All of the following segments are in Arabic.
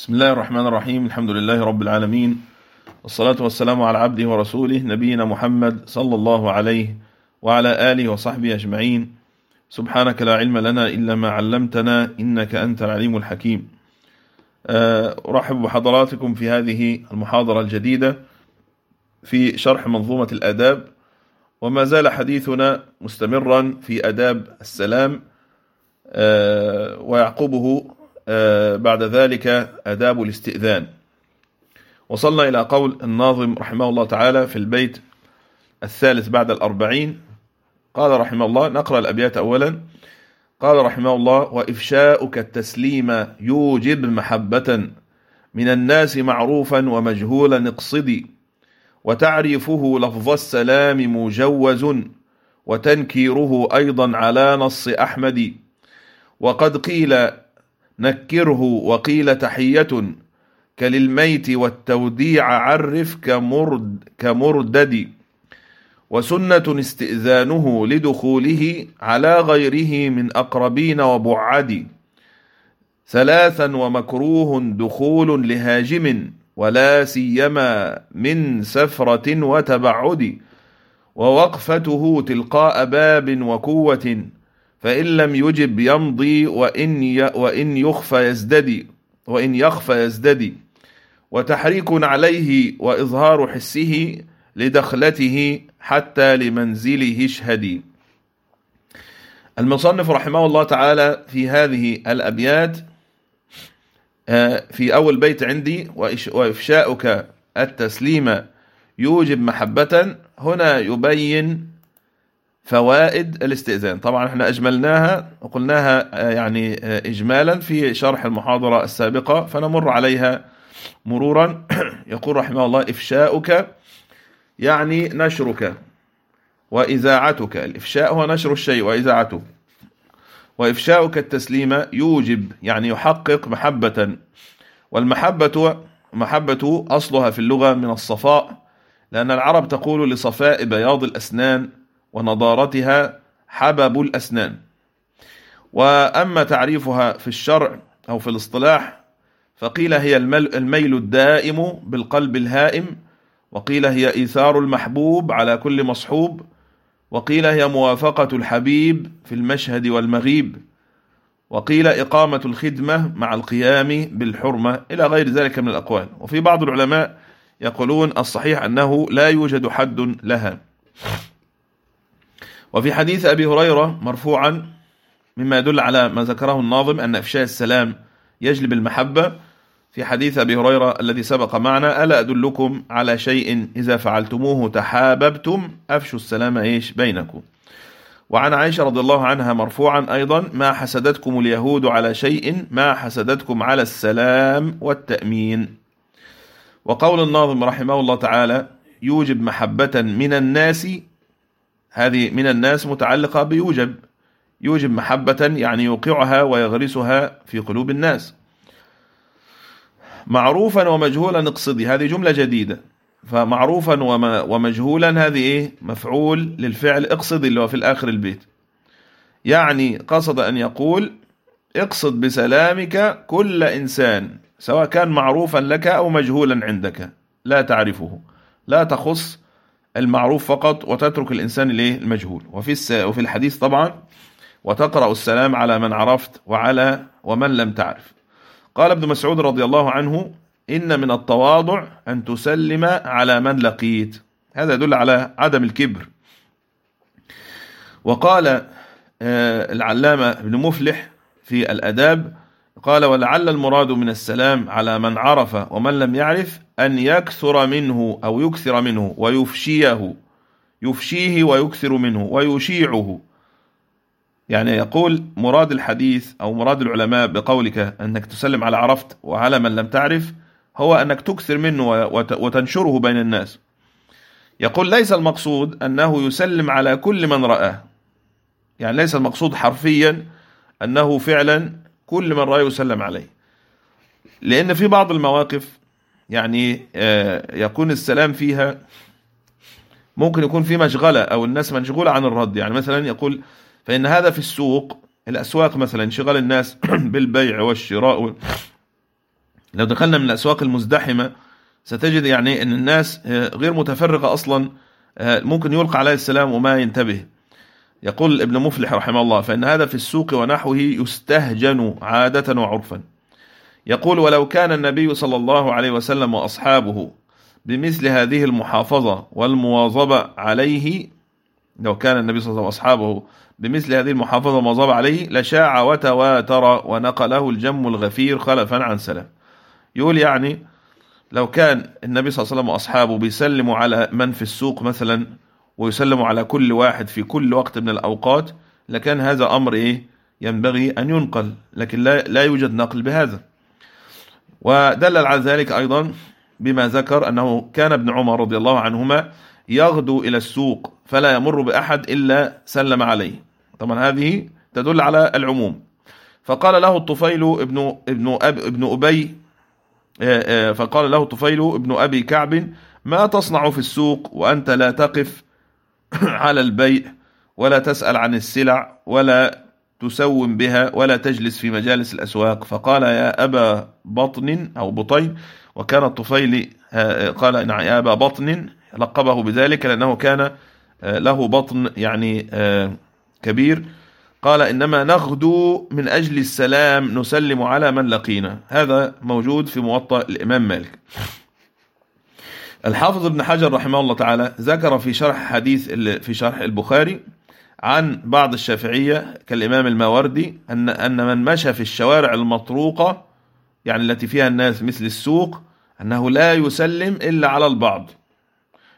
بسم الله الرحمن الرحيم الحمد لله رب العالمين والصلاة والسلام على عبده ورسوله نبينا محمد صلى الله عليه وعلى آله وصحبه أجمعين سبحانك لا علم لنا إلا ما علمتنا إنك أنت العليم الحكيم أرحب بحضراتكم في هذه المحاضرة الجديدة في شرح منظومة الآداب وما زال حديثنا مستمرا في آداب السلام ويعقبه بعد ذلك آداب الاستئذان. وصلنا إلى قول الناظم رحمه الله تعالى في البيت الثالث بعد الأربعين. قال رحمه الله نقرأ الأبيات أولا. قال رحمه الله وإفشاؤك التسليم يوجب محبة من الناس معروفا ومجهولا اقصدي وتعريفه لفظ السلام مجوز وتنكيره أيضا على نص أحمد. وقد قيل نكره وقيل تحية. كللميت والتوديع عرف كمرد كمردد. وسنة استئذانه لدخوله على غيره من أقربين وبعد. ثلاثا ومكروه دخول لهاجم ولا سيما من سفرة وتبعد. ووقفته تلقاء باب وكوة فإن لم يجب يمضي وإن وإن يخفى يزددي وإن يخفى يزددي. وتحريك عليه وإظهار حسه لدخلته حتى لمنزله اشهدي. المصنف رحمه الله تعالى في هذه الأبيات في أول بيت عندي وإفشاؤك التسليم يوجب محبة هنا يبين فوائد الاستئذان. طبعا إحنا أجملناها وقلناها يعني إجمالا في شرح المحاضرة السابقة فنمر عليها مرورا. يقول رحمه الله إفشاؤك يعني نشرك وإذاعتك. الإفشاء هو نشر الشيء وإذاعته. وإفشاؤك التسليم يوجب يعني يحقق محبة. والمحبة محبة أصلها في اللغة من الصفاء لأن العرب تقول لصفاء بياض الأسنان ونضارتها حبب الأسنان. وأما تعريفها في الشرع أو في الاصطلاح فقيل هي الميل الدائم بالقلب الهائم وقيل هي إيثار المحبوب على كل مصحوب وقيل هي موافقة الحبيب في المشهد والمغيب وقيل إقامة الخدمة مع القيام بالحرمة إلى غير ذلك من الأقوال. وفي بعض العلماء يقولون الصحيح أنه لا يوجد حد لها. وفي حديث أبي هريرة مرفوعا مما يدل على ما ذكره الناظم أن إفشاء السلام يجلب المحبة. في حديث أبي هريرة الذي سبق معنا ألا أدلكم على شيء إذا فعلتموه تحاببتم؟ أفشوا السلام إيش بينكم. وعن عائشة رضي الله عنها مرفوعا أيضا ما حسدتكم اليهود على شيء ما حسدتكم على السلام والتأمين. وقول الناظم رحمه الله تعالى يوجب محبة من الناس هذه من الناس متعلقة بيوجب يوجب محبة يعني يوقعها ويغرسها في قلوب الناس. معروفا ومجهولا اقصدي هذه جملة جديدة. فمعروفا ومجهولا هذه إيه؟ مفعول للفعل اقصدي اللي هو في الآخر البيت. يعني قصد أن يقول اقصد بسلامك كل إنسان سواء كان معروفا لك أو مجهولا عندك. لا تعرفه لا تخص المعروف فقط وتترك الإنسان الايه المجهول وفي وفي الحديث طبعا وتقرأ السلام على من عرفت وعلى ومن لم تعرف. قال ابن مسعود رضي الله عنه إن من التواضع أن تسلم على من لقيت. هذا يدل على عدم الكبر. وقال العلامة ابن مفلح في الأداب قال ولعل المراد من السلام على من عرف ومن لم يعرف أن يكثر منه أو يكثر منه ويفشيه يفشيه ويكثر منه ويشيعه. يعني يقول مراد الحديث أو مراد العلماء بقولك أنك تسلم على عرفت وعلى من لم تعرف هو أنك تكثر منه وتنشره بين الناس. يقول ليس المقصود أنه يسلم على كل من رآه. يعني ليس المقصود حرفيا أنه فعلا كل من رأيه يسلم عليه. لأن في بعض المواقف يعني يكون السلام فيها ممكن يكون في مشغلة أو الناس مشغولة عن الرد. يعني مثلا يقول فإن هذا في السوق الأسواق مثلا انشغال الناس بالبيع والشراء لو دخلنا من الأسواق المزدحمة ستجد يعني أن الناس غير متفرقة أصلا ممكن يلقى عليه السلام وما ينتبه. يقول ابن مفلح رحمه الله فإن هذا في السوق ونحوه يستهجن عادة وعرفا. يقول ولو كان النبي صلى الله عليه وسلم وأصحابه بمثل هذه المحافظة والمواظبة عليه لو كان النبي صلى الله عليه وسلم وأصحابه بمثل هذه المحافظة والمواظبة عليه لشاع وتواتر ونقله الجم الغفير خلفا عن سلف يقول يعني لو كان النبي صلى الله عليه وسلم وأصحابه بيسلموا على من في السوق مثلا ويسلموا على كل واحد في كل وقت من الأوقات لكان هذا أمر إيه؟ ينبغي أن ينقل لكن لا, لا يوجد نقل بهذا. ودلل على ذلك أيضا بما ذكر أنه كان ابن عمر رضي الله عنهما يغدو إلى السوق فلا يمر بأحد إلا سلم عليه. طبعا هذه تدل على العموم. فقال له الطفيل ابن ابن أب ابن أبي آه، آه، فقال له الطفيل ابن أبي كعب ما تصنع في السوق وأنت لا تقف على البيع ولا تسأل عن السلع ولا تسوم بها ولا تجلس في مجالس الأسواق. فقال يا أبا بطن أو بطين وكان الطفيل آه، قال نعم يا أبا بطن لقبه بذلك لأنه كان آه، له بطن يعني آه، كبير. قال إنما نغدو من أجل السلام نسلم على من لقينا. هذا موجود في موطأ الإمام مالك. الحافظ ابن حجر رحمه الله تعالى ذكر في شرح حديث في شرح البخاري عن بعض الشافعية كالإمام الماوردي أن أن من مشى في الشوارع المطروقة يعني التي فيها الناس مثل السوق أنه لا يسلم إلا على البعض.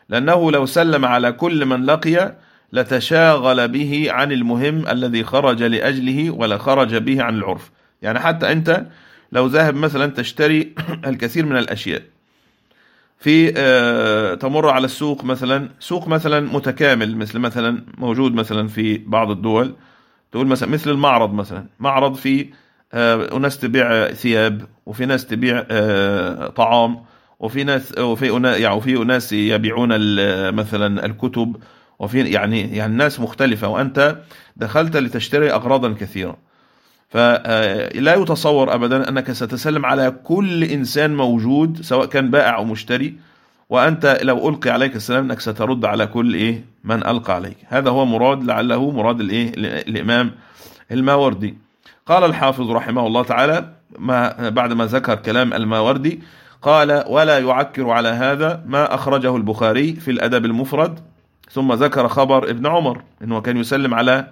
لأنه لو سلم على كل من لقي لتشاغل به عن المهم الذي خرج لأجله ولا خرج به عن العرف. يعني حتى أنت لو ذاهب مثلا تشتري الكثير من الأشياء. في آه، تمر على السوق مثلا سوق مثلا متكامل مثل مثلا موجود مثلا في بعض الدول. تقول مثلا مثل المعرض مثلا. معرض في آه، ناس تبيع ثياب وفي ناس تبيع آه، طعام وفي ناس وفي يعني وفي ناس يبيعون مثلا الكتب. وفي يعني يعني الناس مختلفة. وأنت دخلت لتشتري اغراضا كثيرة. فلا يتصور ابدا أنك ستسلم على كل إنسان موجود سواء كان بائع أو مشتري وأنت لو ألقي عليك السلام أنك سترد على كل إيه؟ من ألقى عليك. هذا هو مراد لعله مراد الإيه؟ الإمام الماوردي. قال الحافظ رحمه الله تعالى ما بعد ما ذكر كلام الماوردي قال ولا يعكر على هذا ما أخرجه البخاري في الأدب المفرد. ثم ذكر خبر ابن عمر إنه كان يسلم على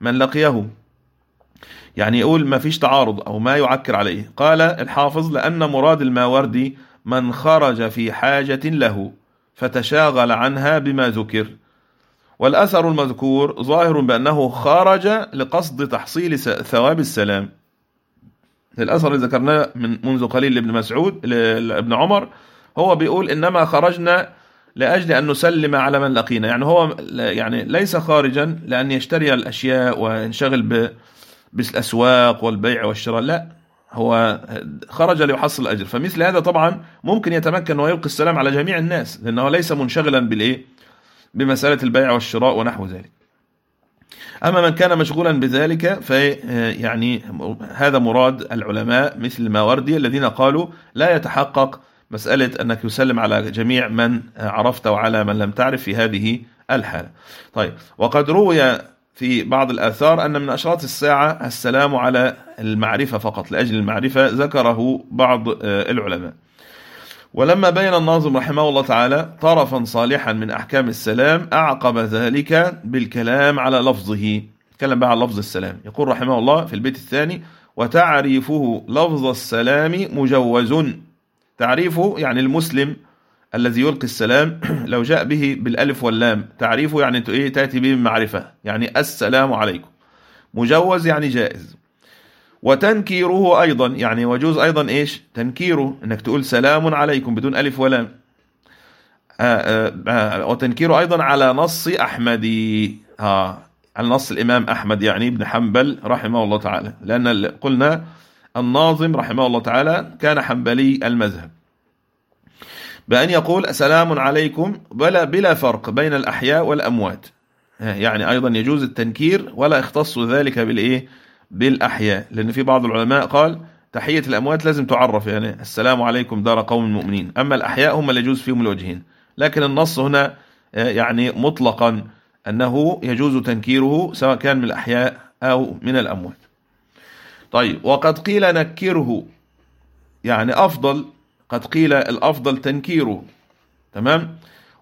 من لقيه. يعني يقول ما فيش تعارض أو ما يعكر عليه. قال الحافظ لأن مراد الماوردي من خرج في حاجة له فتشاغل عنها بما ذكر. والأثر المذكور ظاهر بأنه خرج لقصد تحصيل ثواب السلام. الأثر اللي ذكرناه من منذ قليل لابن مسعود لابن عمر هو بيقول إنما خرجنا لأجل أن نسلم على من لقينا. يعني هو يعني ليس خارجا لأن يشتري الأشياء وينشغل بالأسواق والبيع والشراء لا هو خرج ليحصل الأجر. فمثل هذا طبعا ممكن يتمكن ويلقي السلام على جميع الناس لأنه ليس منشغلا بالايه بمسألة البيع والشراء ونحو ذلك. أما من كان مشغولا بذلك في يعني هذا مراد العلماء مثل الماوردي الذين قالوا لا يتحقق مسألة أنك يسلم على جميع من عرفت وعلى من لم تعرف في هذه الحالة. طيب وقد روي في بعض الآثار أن من أشراط الساعة السلام على المعرفة فقط لأجل المعرفة ذكره بعض آه، العلماء. ولما بين الناظم رحمه الله تعالى طرفا صالحا من أحكام السلام أعقب ذلك بالكلام على لفظه. كلام بقى على لفظ السلام. يقول رحمه الله في البيت الثاني وتعريفه لفظ السلام مجوز تعريفه يعني المسلم الذي يلقي السلام لو جاء به بالألف واللام. تعريفه يعني إيه تأتي به بمعرفة. يعني السلام عليكم. مجوز يعني جائز. وتنكيره أيضا. يعني وجوز أيضا إيش؟ تنكيره. إنك تقول سلام عليكم بدون ألف ولام. آه، آه، آه، وتنكيره أيضا على نص أحمدي. ها على نص الإمام أحمد يعني ابن حنبل رحمه الله تعالى. لأن قلنا الناظم رحمه الله تعالى كان حنبلي المذهب. بأن يقول سلام عليكم بلا بلا فرق بين الأحياء والأموات. يعني أيضا يجوز التنكير ولا يختص ذلك بالإيه؟ بالأحياء. لأن في بعض العلماء قال تحية الأموات لازم تعرف يعني السلام عليكم دار قوم مؤمنين. أما الأحياء هم اللي يجوز فيهم الوجهين. لكن النص هنا آه، يعني مطلقا أنه يجوز تنكيره سواء كان من الأحياء أو من الأموات. طيب وقد قيل نكره. يعني أفضل قد قيل الأفضل تنكيره. تمام؟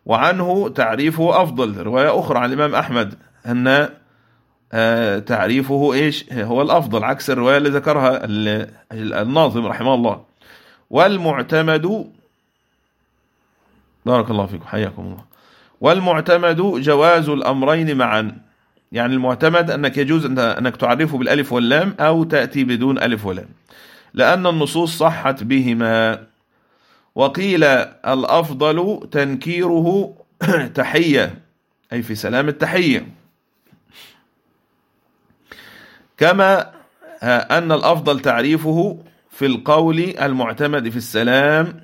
وعنه تعريفه أفضل. رواية أخرى عن الإمام أحمد أن آه، تعريفه إيش؟ هو الأفضل عكس الرواية اللي ذكرها الناظم رحمه الله. والمعتمد بارك الله فيكم حياكم الله. والمعتمد جواز الأمرين معا. يعني المعتمد أنك يجوز أنك تعرفه بالألف واللام أو تأتي بدون ألف ولام. لأن النصوص صحت بهما. وقيل الأفضل تنكيره تحية أي في سلام التحية. كما أن الأفضل تعريفه في القول المعتمد في السلام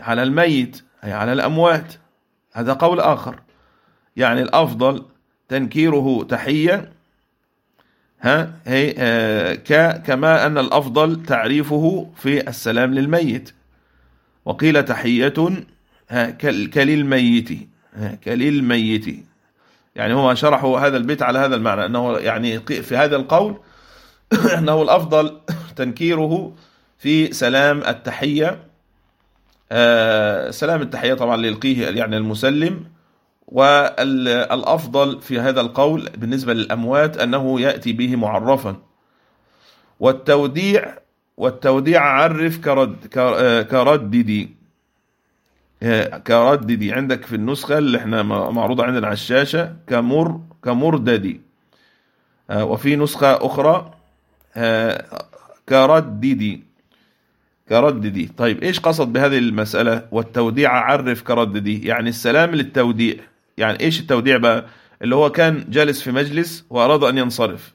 على الميت أي على الأموات. هذا قول آخر. يعني الأفضل تنكيره تحية ها هي آه كما أن الأفضل تعريفه في السلام للميت. وقيل تحية كللميت كللميت. يعني هو شرحوا هذا البيت على هذا المعنى أنه يعني في هذا القول أنه الأفضل تنكيره في سلام التحية آه سلام التحية طبعا ليلقيه يعني المسلم. والأفضل في هذا القول بالنسبة للأموات أنه يأتي به معرفا. والتوديع والتوديع عرف كرد كرددي. كرددي. عندك في النسخة اللي إحنا معروضة عندنا على الشاشة كمر كمرددي. وفي نسخة أخرى كرددي. كرددي. طيب إيش قصد بهذه المسألة؟ والتوديع عرف كرددي. يعني السلام للتوديع. يعني إيش التوديع بقى؟ اللي هو كان جالس في مجلس وأراد أن ينصرف.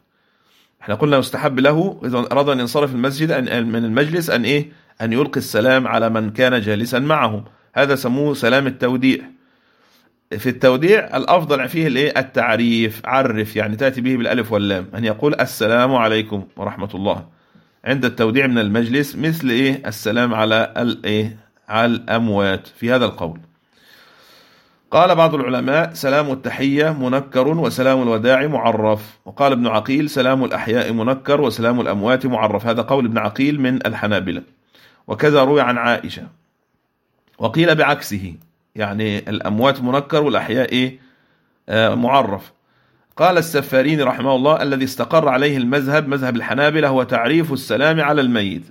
إحنا قلنا يستحب له إذا أراد أن ينصرف المسجد أن من المجلس أن إيه؟ أن يلقي السلام على من كان جالسا معه. هذا سموه سلام التوديع. في التوديع الأفضل فيه الإيه؟ التعريف عرف يعني تأتي به بالألف واللام أن يقول السلام عليكم ورحمة الله. عند التوديع من المجلس مثل إيه؟ السلام على الايه على الأموات. في هذا القول. قال بعض العلماء سلام التحية منكر وسلام الوداع معرف. وقال ابن عقيل سلام الأحياء منكر وسلام الأموات معرف. هذا قول ابن عقيل من الحنابلة. وكذا روي عن عائشة. وقيل بعكسه يعني الأموات منكر والأحياء؟ آه معرف. قال السفارين رحمه الله الذي استقر عليه المذهب مذهب الحنابلة هو تعريف السلام على الميت.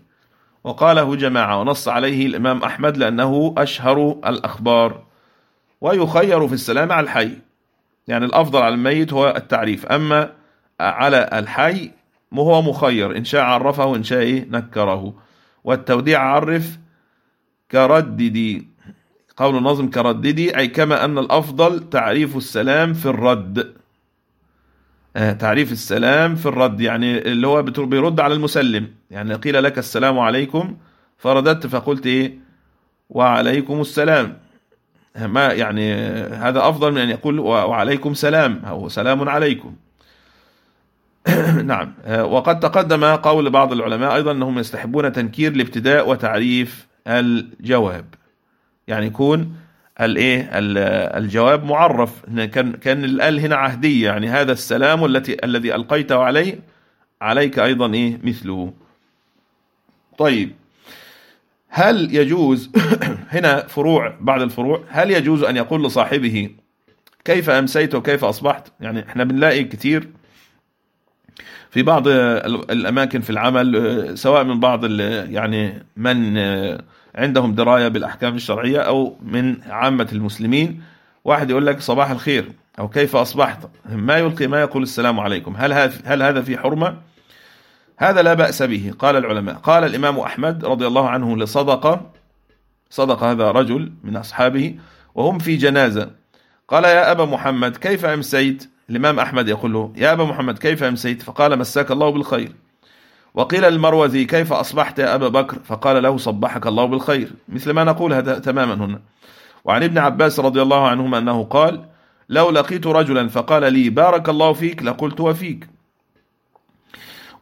وقاله جماعة ونص عليه الإمام أحمد لأنه أشهر الأخبار. ويخير في السلام على الحي. يعني الأفضل على الميت هو التعريف. أما على الحي هو مخير. إن شاء عرفه وإن شاء إيه؟ نكره. والتوديع عرف كرددي قول النظم كرددي أي كما أن الأفضل تعريف السلام في الرد. آه تعريف السلام في الرد. يعني اللي هو بيرد على المسلم. يعني قيل لك السلام عليكم فرددت فقلت إيه؟ وعليكم السلام. ما يعني هذا أفضل من أن يقول وعليكم سلام. أو سلام عليكم. نعم. وقد تقدم قول بعض العلماء أيضا أنهم يستحبون تنكير الابتداء وتعريف الجواب. يعني يكون الايه الجواب معرف. كان كان الآل هنا عهدية. يعني هذا السلام التي الذي ألقيته عليه عليك أيضا إيه مثله. طيب. هل يجوز هنا فروع بعد الفروع هل يجوز أن يقول لصاحبه كيف أمسيت وكيف أصبحت؟ يعني إحنا بنلاقي كتير في بعض الأماكن في العمل سواء من بعض يعني من عندهم دراية بالأحكام الشرعية أو من عامة المسلمين. واحد يقول لك صباح الخير أو كيف أصبحت؟ ما يلقي ما يقول السلام عليكم. هل هل هذا في حرمة؟ هذا لا بأس به. قال العلماء قال الإمام أحمد رضي الله عنه لصدق صدق هذا رجل من أصحابه وهم في جنازة. قال يا أبا محمد كيف أمسيت؟ الإمام أحمد يقول له يا أبا محمد كيف أمسيت؟ فقال مساك الله بالخير. وقيل المروزي كيف أصبحت يا أبا بكر؟ فقال له صبحك الله بالخير. مثل ما نقول هذا تماما هنا. وعن ابن عباس رضي الله عنهما أنه قال لو لقيت رجلا فقال لي بارك الله فيك لقلت وفيك.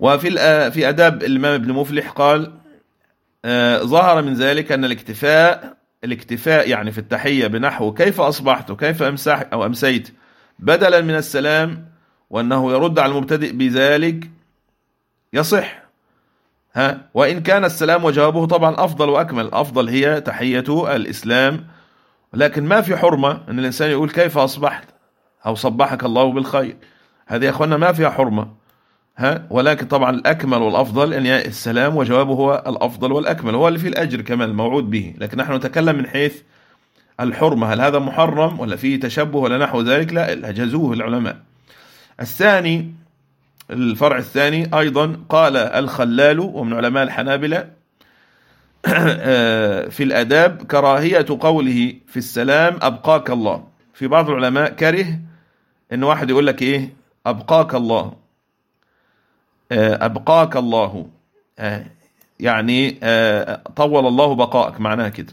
وفي في أداب الإمام ابن مفلح قال آه، ظهر من ذلك أن الاكتفاء الاكتفاء يعني في التحية بنحو كيف أصبحت وكيف أمسح أو أمسيت بدلا من السلام وأنه يرد على المبتدئ بذلك يصح. ها؟ وإن كان السلام وجوابه طبعا أفضل وأكمل. أفضل هي تحية الإسلام. لكن ما في حرمة أن الإنسان يقول كيف أصبحت أو صبحك الله بالخير. هذه يا أخوانا ما فيها حرمة. ها؟ ولكن طبعا الأكمل والأفضل أن السلام وجوابه هو الأفضل والأكمل هو اللي فيه الأجر كمان الموعود به. لكن نحن نتكلم من حيث الحرمة هل هذا محرم ولا فيه تشبه ولا نحو ذلك؟ لا أجازوه العلماء. الثاني الفرع الثاني أيضا قال الخلال ومن علماء الحنابلة في الأداب كراهية قوله في السلام أبقاك الله. في بعض العلماء كره إن واحد يقول لك إيه؟ أبقاك الله. أبقاك الله. يعني طول الله بقائك معناها كده.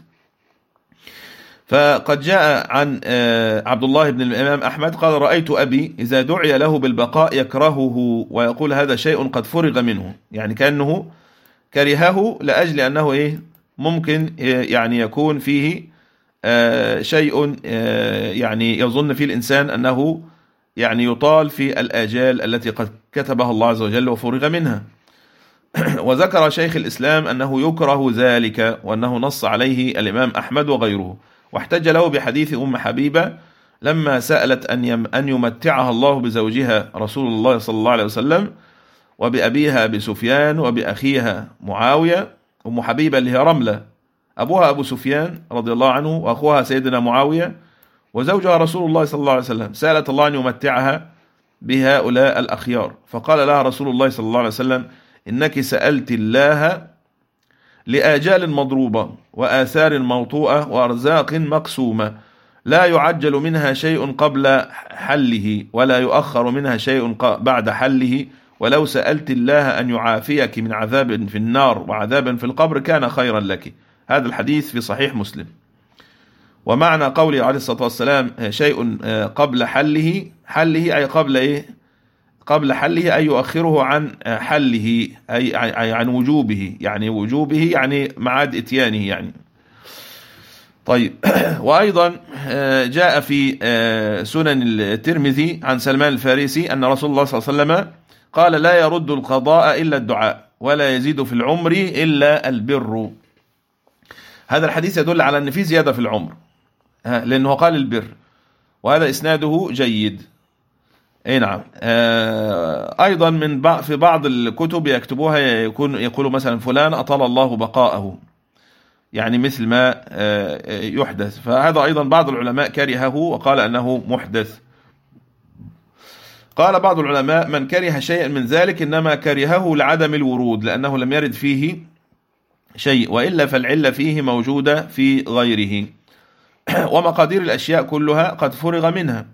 فقد جاء عن عبد الله بن الإمام أحمد قال رأيت أبي إذا دعي له بالبقاء يكرهه ويقول هذا شيء قد فرغ منه. يعني كأنه كرهه لأجل أنه إيه ممكن يعني يكون فيه شيء يعني يظن فيه الإنسان أنه يعني يطال في الآجال التي قد كتبها الله عز وجل وفرغ منها. وذكر شيخ الإسلام أنه يكره ذلك وأنه نص عليه الإمام أحمد وغيره واحتج له بحديث أم حبيبة لما سألت أن أن يمتعها الله بزوجها رسول الله صلى الله عليه وسلم وبأبيها أبي سفيان وبأخيها معاوية. أم حبيبة اللي هي رملة أبوها أبو سفيان رضي الله عنه وأخوها سيدنا معاوية. وزوجها رسول الله صلى الله عليه وسلم. سألت الله أن يمتعها بهؤلاء الأخيار. فقال لها رسول الله صلى الله عليه وسلم إنك سألت الله لآجال مضروبة وآثار موطوءة وأرزاق مقسومة لا يعجل منها شيء قبل حله ولا يؤخر منها شيء بعد حله. ولو سألت الله أن يعافيك من عذاب في النار وعذاب في القبر كان خيرا لك. هذا الحديث في صحيح مسلم. ومعنى قوله عليه الصلاة والسلام شيء قبل حله حله أي قبل إيه؟ قبل حله أي يؤخره عن حله أي عن وجوبه يعني وجوبه يعني معاد إتيانه يعني. طيب وأيضا جاء في سنن الترمذي عن سلمان الفارسي أن رسول الله صلى الله عليه وسلم قال لا يرد القضاء إلا الدعاء ولا يزيد في العمر إلا البر. هذا الحديث يدل على أن في زيادة في العمر. لأنه قال البر. وهذا إسناده جيد. أي نعم. أيضا من في بعض الكتب يكتبوها يكون يقولوا مثلا فلان أطال الله بقاءه. يعني مثل ما يحدث. فهذا أيضا بعض العلماء كرهه وقال أنه محدث. قال بعض العلماء من كره شيئا من ذلك إنما كرهه لعدم الورود لأنه لم يرد فيه شيء وإلا فالعلة فيه موجودة في غيره. ومقادير الأشياء كلها قد فرغ منها.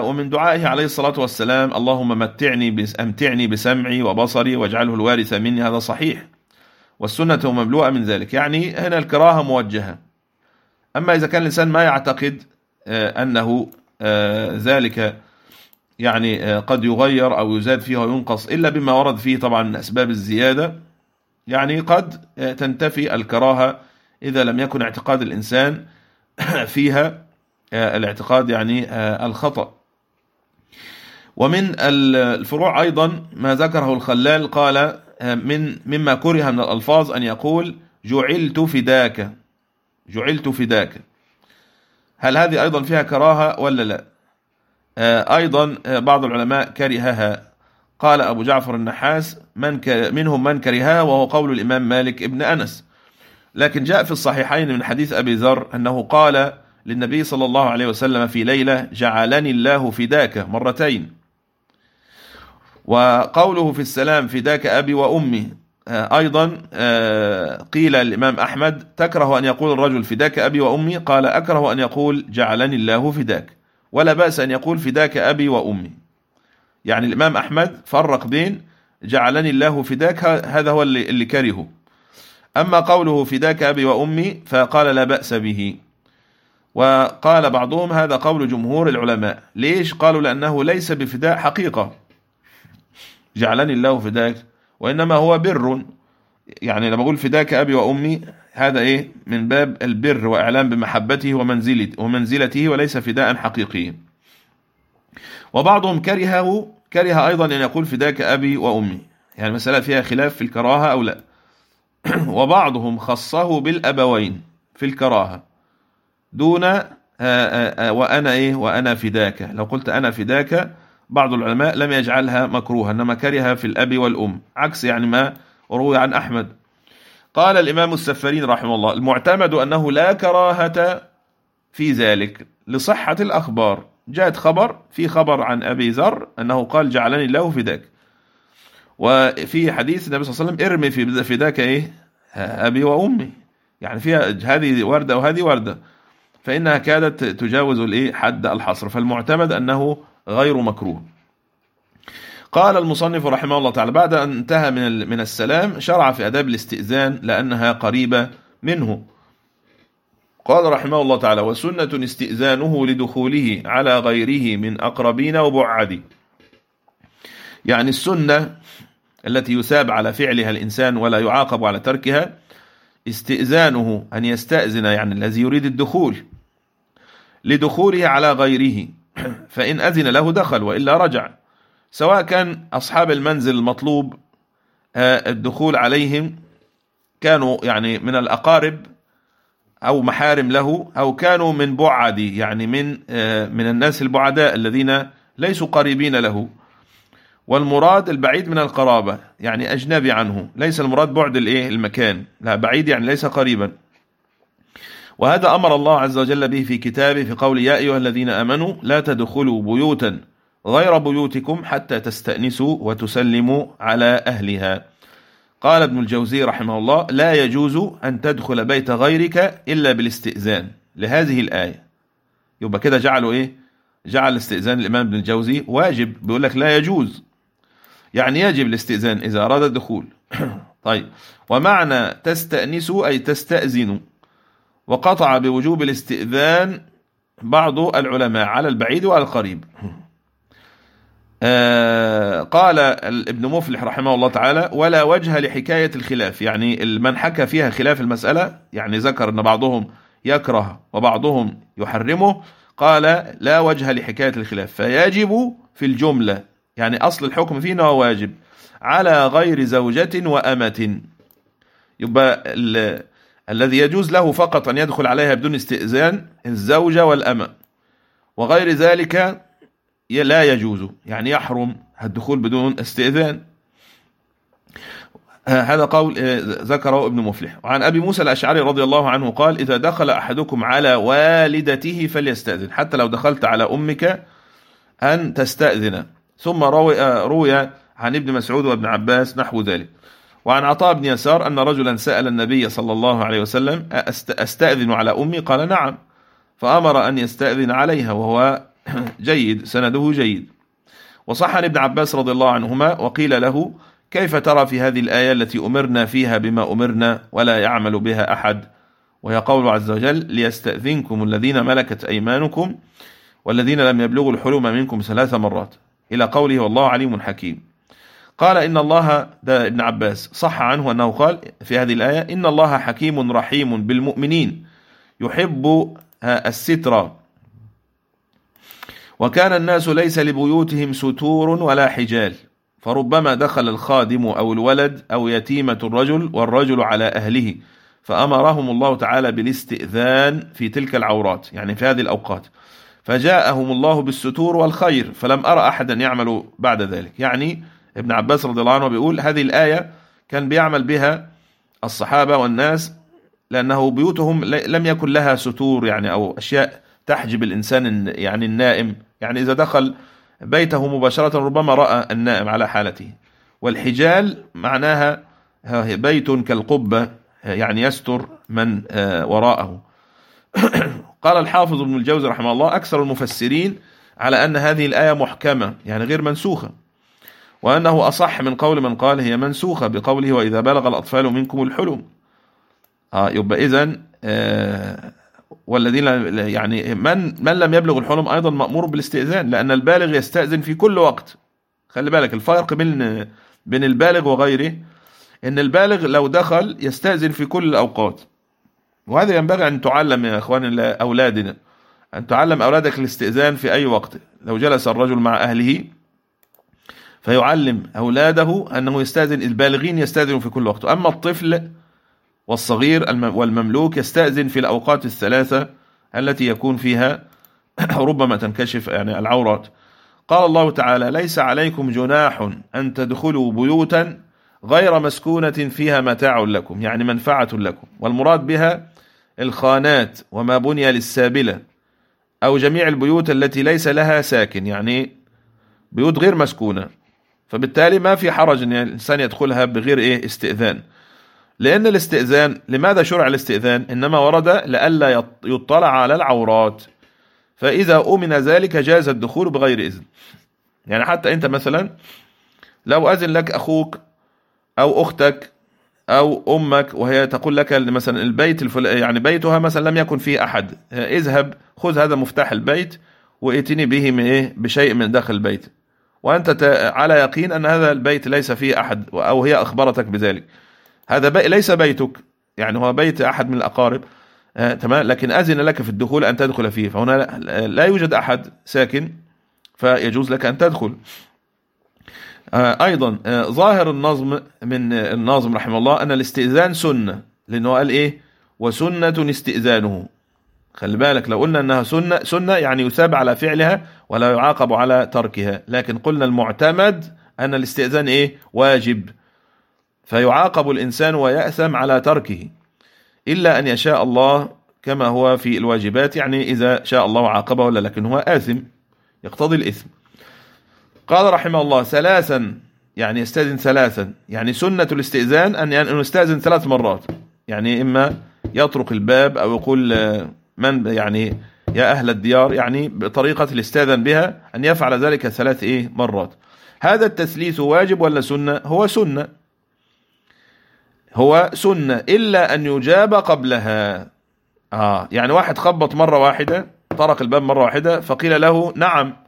ومن دعائه عليه الصلاة والسلام اللهم متعني أمتعني بسمعي وبصري واجعله الوارث مني. هذا صحيح. والسنة مملوءة من ذلك. يعني هنا الكراهة موجهة. أما إذا كان الإنسان ما يعتقد أنه ذلك يعني قد يغير أو يزاد فيه وينقص إلا بما ورد فيه طبعا من أسباب الزيادة يعني قد تنتفي الكراهة إذا لم يكن اعتقاد الإنسان فيها الاعتقاد يعني الخطأ. ومن الفروع أيضا ما ذكره الخلال قال من مما كره من الألفاظ أن يقول جعلت فداك. جعلت فداك. هل هذه أيضا فيها كراهة ولا لا؟ أيضا بعض العلماء كرهها. قال أبو جعفر النحاس من منهم من كرهها وهو قول الإمام مالك ابن أنس. لكن جاء في الصحيحين من حديث أبي ذر أنه قال للنبي صلى الله عليه وسلم في ليلة جعلني الله فداك مرتين. وقوله في السلام فداك أبي وأمي أيضا قيل الإمام أحمد تكره أن يقول الرجل فداك أبي وأمي قال أكره أن يقول جعلني الله فداك ولا بأس أن يقول فداك أبي وأمي يعني الإمام أحمد فرق بين جعلني الله فداك هذا هو اللي, اللي كرهه. أما قوله فداك أبي وأمي فقال لا بأس به. وقال بعضهم هذا قول جمهور العلماء. ليش؟ قالوا لأنه ليس بفداء حقيقة. جعلني الله فداك وإنما هو بر. يعني لما أقول فداك أبي وأمي هذا إيه؟ من باب البر وإعلام بمحبته ومنزلته, ومنزلته وليس فداء حقيقيا. وبعضهم كرهه كره أيضا أن يقول فداك أبي وأمي. يعني مسألة فيها خلاف في الكراهة أو لا. وبعضهم خصه بالأبوين في الكراهة. دون وأنا إيه؟ وأنا فداك. لو قلت أنا فداك بعض العلماء لم يجعلها مكروها إنما كرها في الأب والأم عكس يعني ما روي عن أحمد. قال الإمام السفرين رحمه الله المعتمد أنه لا كراهة في ذلك. لصحة الأخبار جاءت خبر في خبر عن أبي ذر أنه قال جعلني الله فداك. وفي حديث النبي صلى الله عليه وسلم ارمي في فداك إيه؟ أبي وأمي. يعني فيها هذه وردة وهذه وردة. فإنها كادت تجاوز الإيه؟ حد الحصر. فالمعتمد أنه غير مكروه. قال المصنف رحمه الله تعالى بعد أن انتهى من من السلام شرع في أداب الاستئذان لأنها قريبة منه. قال رحمه الله تعالى وسنة استئذانه لدخوله على غيره من أقربين وبعد. يعني السنة التي يثاب على فعلها الإنسان ولا يعاقب على تركها استئذانه أن يستأذن يعني الذي يريد الدخول لدخوله على غيره. فإن أذن له دخل وإلا رجع. سواء كان أصحاب المنزل المطلوب الدخول عليهم كانوا يعني من الأقارب أو محارم له أو كانوا من بعد يعني من من الناس البعداء الذين ليسوا قريبين له. والمراد البعيد من القرابة يعني أجنبي عنه. ليس المراد بعد الإيه؟ المكان. لا بعيد يعني ليس قريبا. وهذا أمر الله عز وجل به في كتابه في قول يا أيها الذين أمنوا لا تدخلوا بيوتا غير بيوتكم حتى تستأنسوا وتسلموا على أهلها. قال ابن الجوزي رحمه الله لا يجوز أن تدخل بيت غيرك إلا بالاستئذان. لهذه الآية. يبقى كده جعلوا إيه؟ جعل استئذان الإمام ابن الجوزي واجب. بيقول لك لا يجوز. يعني يجب الاستئذان إذا أراد الدخول. طيب. ومعنى تستأنسوا أي تستأذنوا وقطع بوجوب الاستئذان بعض العلماء على البعيد وعلى القريب آه قال ابن مفلح رحمه الله تعالى ولا وجه لحكاية الخلاف. يعني من حكى فيها خلاف المسألة يعني ذكر أن بعضهم يكره وبعضهم يحرمه قال لا وجه لحكاية الخلاف. فيجب في الجملة يعني أصل الحكم فيه واجب. على غير زوجة وأمة. يبقى الذي يجوز له فقط أن يدخل عليها بدون استئذان الزوجة والأمة. وغير ذلك لا يجوز. يعني يحرم الدخول بدون استئذان. هذا قول ذكره ابن مفلح. وعن أبي موسى الأشعري رضي الله عنه قال إذا دخل أحدكم على والدته فليستأذن. حتى لو دخلت على أمك أن تستأذن. ثم روي, روي عن ابن مسعود وابن عباس نحو ذلك. وعن عطاء بن يسار أن رجلا سأل النبي صلى الله عليه وسلم أستأذن على أمي؟ قال نعم. فأمر أن يستأذن عليها وهو جيد سنده جيد. وصح عن ابن عباس رضي الله عنهما وقيل له كيف ترى في هذه الآية التي أمرنا فيها بما أمرنا ولا يعمل بها أحد؟ وهي قول عز وجل ليستأذنكم الذين ملكت أيمانكم والذين لم يبلغوا الحلم منكم ثلاث مرات. إلى قوله والله عليم حكيم. قال إن الله ده ابن عباس صح عنه أنه قال في هذه الآية إن الله حكيم رحيم بالمؤمنين يحب الستر. وكان الناس ليس لبيوتهم ستور ولا حجال فربما دخل الخادم أو الولد أو يتيمة الرجل والرجل على أهله فأمرهم الله تعالى بالاستئذان في تلك العورات يعني في هذه الأوقات. فجاءهم الله بالستور والخير فلم أرى أحدا يعمل بعد ذلك. يعني ابن عباس رضي الله عنه بيقول هذه الآية كان بيعمل بها الصحابة والناس لأنه بيوتهم لم يكن لها ستور يعني أو أشياء تحجب الإنسان يعني النائم. يعني إذا دخل بيته مباشرة ربما رأى النائم على حالته. والحجال معناها بيت كالقبة يعني يستر من وراءه. قال الحافظ ابن الجوزي رحمه الله أكثر المفسرين على أن هذه الآية محكمة يعني غير منسوخة. وأنه أصح من قول من قال هي منسوخة بقوله وإذا بلغ الأطفال منكم الحلم. آه يبقى إذن آه والذين يعني من من لم يبلغ الحلم أيضا مأمور بالاستئذان لأن البالغ يستأذن في كل وقت. خلي بالك الفرق بين بين البالغ وغيره إن البالغ لو دخل يستأذن في كل الأوقات. وهذا ينبغي أن تعلم يا أخوان أولادنا أن تعلم أولادك الاستئذان في أي وقت. لو جلس الرجل مع أهله فيعلم أولاده أنه يستأذن البالغين يستأذن في كل وقت. أما الطفل والصغير والمملوك يستأذن في الأوقات الثلاثة التي يكون فيها ربما تنكشف يعني العورات. قال الله تعالى ليس عليكم جناح أن تدخلوا بيوتا غير مسكونة فيها متاع لكم يعني منفعة لكم. والمراد بها الخانات وما بني للسابلة أو جميع البيوت التي ليس لها ساكن يعني بيوت غير مسكونة. فبالتالي ما في حرج أن الإنسان يدخلها بغير إيه؟ استئذان. لأن الاستئذان لماذا شرع الاستئذان؟ إنما ورد لألا يطلع على العورات. فإذا أمن ذلك جاز الدخول بغير إذن. يعني حتى أنت مثلا لو أذن لك أخوك أو أختك أو أمك وهي تقول لك مثلا البيت الفل... يعني بيتها مثلا لم يكن فيه أحد. اذهب خذ هذا مفتاح البيت وائتني به من إيه؟ بشيء من داخل البيت. وأنت ت... على يقين أن هذا البيت ليس فيه أحد أو هي أخبرتك بذلك. هذا بي... ليس بيتك. يعني هو بيت أحد من الأقارب. آه تمام؟ لكن أذن لك في الدخول أن تدخل فيه. فهنا لا يوجد أحد ساكن فيجوز لك أن تدخل. آه أيضا آه ظاهر النظم من الناظم رحمه الله أن الاستئذان سنة لأنه قال إيه؟ وسنة استئذانه. خلي بالك لو قلنا أنها سنة سنة يعني يثاب على فعلها ولا يعاقب على تركها. لكن قلنا المعتمد أن الاستئذان إيه؟ واجب. فيعاقب الإنسان ويأثم على تركه. إلا أن يشاء الله كما هو في الواجبات يعني إذا شاء الله عاقبه ولا لكن هو آثم يقتضي الإثم. قال رحمه الله ثلاثا يعني يستأذن ثلاثا يعني سنة الاستئذان أن يستأذن ثلاث مرات. يعني إما يطرق الباب أو يقول من يعني يا أهل الديار يعني بطريقة الاستاذن بها أن يفعل ذلك ثلاث إيه مرات. هذا التثليث واجب ولا سنة؟ هو سنة. هو سنة إلا أن يجاب قبلها. آه يعني واحد خبط مرة واحدة طرق الباب مرة واحدة فقيل له نعم.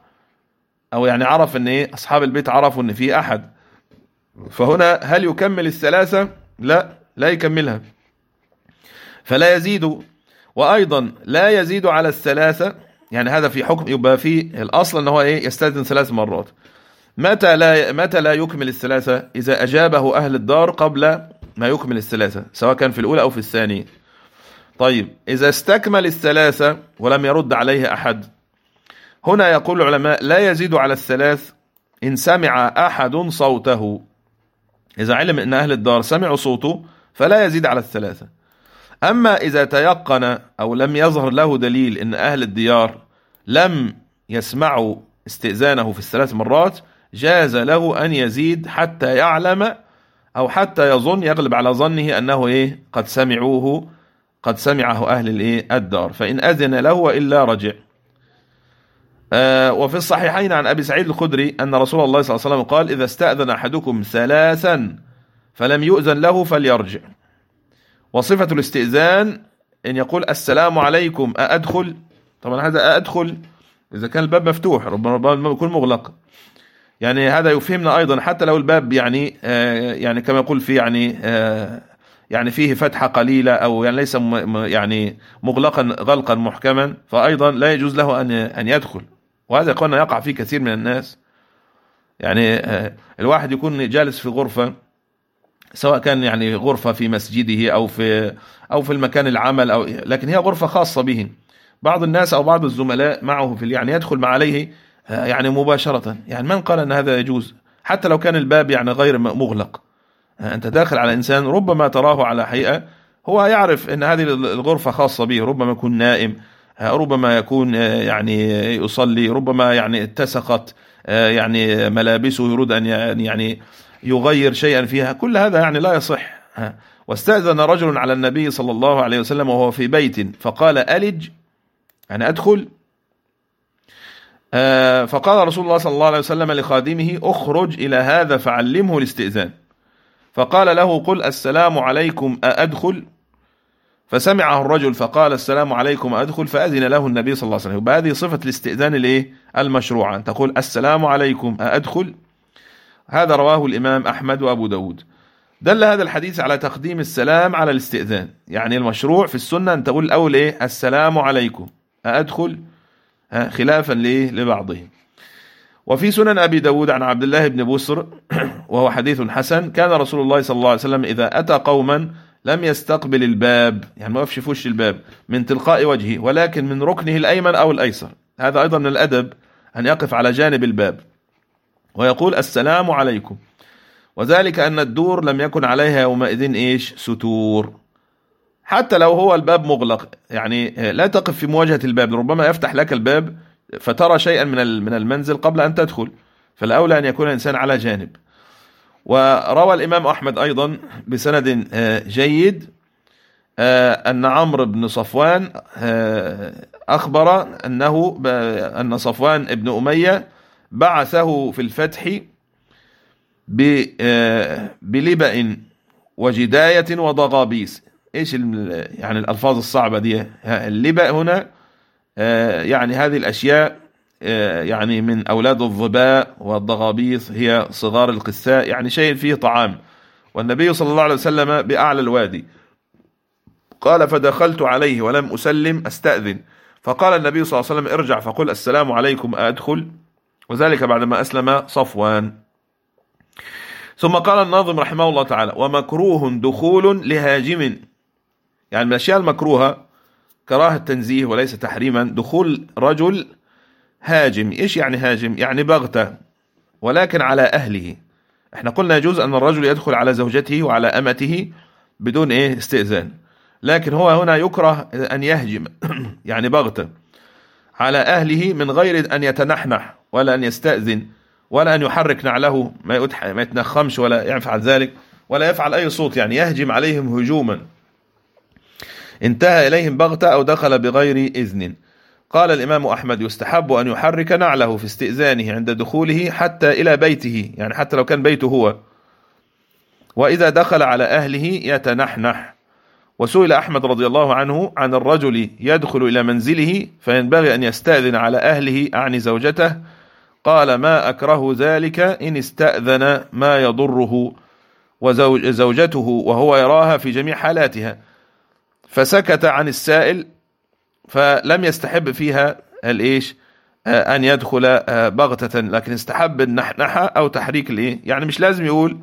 أو يعني عرف أن إيه أصحاب البيت عرفوا أن في أحد. فهنا هل يكمل الثلاثة؟ لا لا يكملها. فلا يزيد وأيضا لا يزيد على الثلاثة يعني هذا في حكم يبقى في الأصل أنه إيه يستأذن ثلاث مرات. متى لا متى لا يكمل الثلاثة؟ إذا أجابه أهل الدار قبل ما يكمل الثلاثة سواء كان في الأولى أو في الثانية. طيب إذا استكمل الثلاثة ولم يرد عليه أحد هنا يقول العلماء لا يزيد على الثلاث إن سمع أحد صوته. إذا علم أن أهل الدار سمعوا صوته فلا يزيد على الثلاثة أما إذا تيقن أو لم يظهر له دليل أن أهل الديار لم يسمعوا استئذانه في الثلاث مرات جاز له أن يزيد حتى يعلم أو حتى يظن يغلب على ظنه أنه إيه؟ قد سمعوه قد سمعه أهل الإيه؟ الدار. فإن أذن له وإلا رجع. وفي الصحيحين عن أبي سعيد الخدري أن رسول الله صلى الله عليه وسلم قال إذا استأذن أحدكم ثلاثا فلم يؤذن له فليرجع. وصفة الاستئذان إن يقول السلام عليكم أأدخل؟ طبعا هذا أأدخل إذا كان الباب مفتوح ربما يكون مغلق. يعني هذا يفهمنا أيضا حتى لو الباب يعني آه يعني كما يقول في يعني آه يعني فيه فتحة قليلة أو يعني ليس يعني مغلقا غلقا محكما فأيضا لا يجوز له أن أن يدخل. وهذا قلنا يقع فيه كثير من الناس. يعني آه الواحد يكون جالس في غرفة سواء كان يعني غرفة في مسجده أو في أو في المكان العمل أو لكن هي غرفة خاصة به. بعض الناس أو بعض الزملاء معه في يعني يدخل مع عليه يعني مباشرة. يعني من قال أن هذا يجوز؟ حتى لو كان الباب يعني غير مغلق. أنت داخل على إنسان ربما تراه على حقيقة هو يعرف أن هذه الغرفة خاصة به ربما يكون نائم. ربما يكون يعني يصلي ربما يعني اتسقت يعني ملابسه يريد أن يعني يغير شيئا فيها. كل هذا يعني لا يصح واستأذن رجل على النبي صلى الله عليه وسلم وهو في بيت فقال ألج يعني أدخل. فقال رسول الله صلى الله عليه وسلم لخادمه اخرج إلى هذا فعلمه الاستئذان. فقال له قل السلام عليكم أأدخل؟ فسمعه الرجل فقال السلام عليكم أدخل فأذن له النبي صلى الله عليه وسلم. وهذه صفة الاستئذان الإيه؟ المشروعة. تقول السلام عليكم أأدخل هذا رواه الإمام أحمد وأبو داود. دل هذا الحديث على تقديم السلام على الاستئذان. يعني المشروع في السنة أن تقول الأول إيه السلام عليكم. أدخل خلافا ليه؟ لبعضهم. وفي سنن أبي داود عن عبد الله بن بسر وهو حديث حسن كان رسول الله صلى الله عليه وسلم إذا أتى قوما لم يستقبل الباب يعني ما وقفش في وش الباب من تلقاء وجهه ولكن من ركنه الأيمن أو الأيسر. هذا أيضا من الأدب أن يقف على جانب الباب. ويقول السلام عليكم. وذلك أن الدور لم يكن عليها يومئذ إيش؟ ستور. حتى لو هو الباب مغلق يعني لا تقف في مواجهة الباب ربما يفتح لك الباب فترى شيئا من من المنزل قبل أن تدخل. فالأولى أن يكون الإنسان على جانب. وروى الإمام أحمد أيضا بسند آه، جيد آه، أن عمرو بن صفوان آه، أخبر أنه أن صفوان بن أمية بعثه في الفتح بلبأ وجداية وضغابيس. إيش يعني الألفاظ الصعبة دي؟ اللبأ هنا يعني هذه الأشياء يعني من أولاد الظباء والضغابيس هي صغار القساء يعني شيء فيه طعام. والنبي صلى الله عليه وسلم بأعلى الوادي. قال فدخلت عليه ولم أسلم أستأذن. فقال النبي صلى الله عليه وسلم ارجع. فقل السلام عليكم أدخل. وذلك بعدما أسلم صفوان. ثم قال الناظم رحمه الله تعالى ومكروه دخول لهاجم. يعني من الأشياء المكروهة كراهة تنزيه وليس تحريما دخول رجل هاجم. إيش يعني هاجم؟ يعني بغتة ولكن على أهله. إحنا قلنا يجوز أن الرجل يدخل على زوجته وعلى أمته بدون إيه؟ استئذان. لكن هو هنا يكره أن يهجم يعني بغتة. على أهله من غير أن يتنحنح ولا أن يستأذن ولا أن يحرك نعله ما ما يتنخمش ولا يفعل ذلك ولا يفعل أي صوت يعني يهجم عليهم هجوما. انتهى إليهم بغتة أو دخل بغير إذن. قال الإمام أحمد يستحب أن يحرك نعله في استئذانه عند دخوله حتى إلى بيته يعني حتى لو كان بيته هو. وإذا دخل على أهله يتنحنح. وسئل أحمد رضي الله عنه عن الرجل يدخل إلى منزله فينبغي أن يستأذن على أهله أعني زوجته. قال ما أكره ذلك إن استأذن ما يضره وزوجته وهو يراها في جميع حالاتها فسكت عن السائل فلم يستحب فيها الإيش؟ آه، أن يدخل آه، بغتة. لكن استحب النحنحة أو تحريك الإيه؟ يعني مش لازم يقول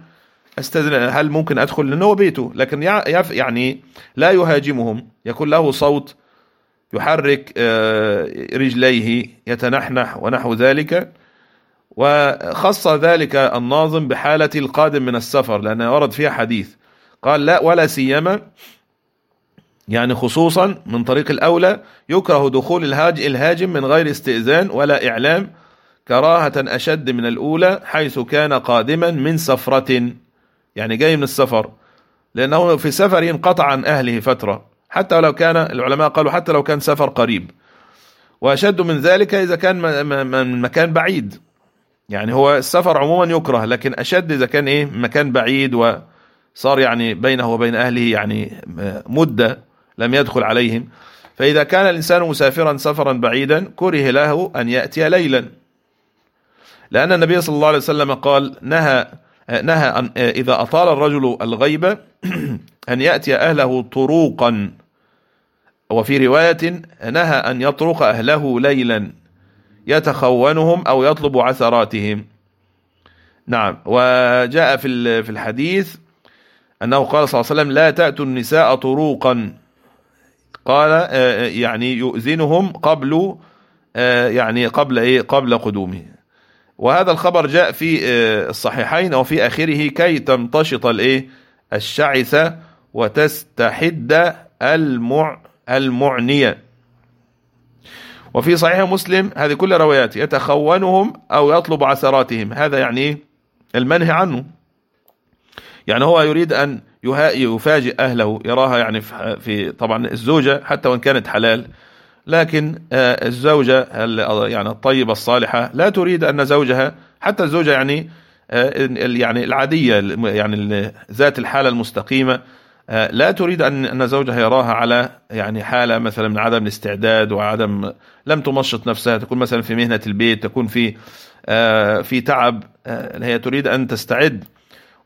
أستاذن هل ممكن أدخل لأنه هو بيته. لكن يعني لا يهاجمهم. يكون له صوت يحرك آه، رجليه يتنحنح ونحو ذلك. وخص ذلك الناظم بحالة القادم من السفر لأنه ورد فيها حديث. قال لا ولا سيما يعني خصوصا من طريق الأولى يكره دخول الهاج الهاجم من غير استئذان ولا إعلام كراهة أشد من الأولى حيث كان قادما من سفرة. يعني جاي من السفر. لأنه في سفر ينقطع عن أهله فترة. حتى ولو كان العلماء قالوا حتى لو كان سفر قريب. وأشد من ذلك إذا كان من مكان بعيد. يعني هو السفر عموما يكره لكن أشد إذا كان إيه؟ مكان بعيد وصار يعني بينه وبين أهله يعني مدة. لم يدخل عليهم. فإذا كان الإنسان مسافرا سفرا بعيدا كره له أن يأتي ليلا. لأن النبي صلى الله عليه وسلم قال نهى نهى أن إذا أطال الرجل الغيبة أن يأتي أهله طروقا. وفي رواية نهى أن يطرق أهله ليلا. يتخونهم أو يطلب عثراتهم. نعم. وجاء في الحديث أنه قال صلى الله عليه وسلم لا تأتوا النساء طروقا. قال آه، آه، يعني يؤذنهم قبل آه، يعني قبل إيه؟ قبل قدومه. وهذا الخبر جاء في الصحيحين وفي آخره كي تمتشط الإيه؟ الشعثة وتستحد المع المعنية. وفي صحيح مسلم هذه كل روايات يتخونهم أو يطلب عثراتهم. هذا يعني المنهي عنه. يعني هو يريد أن يفاجئ أهله يراها يعني في طبعا الزوجة حتى وإن كانت حلال. لكن آه، الزوجة يعني الطيبة الصالحة لا تريد أن زوجها حتى الزوجة يعني آه، يعني العادية يعني ذات الحالة المستقيمة آه، لا تريد أن أن زوجها يراها على يعني حالة مثلا من عدم الاستعداد وعدم لم تمشط نفسها تكون مثلا في مهنة البيت تكون في في تعب هي تريد أن تستعد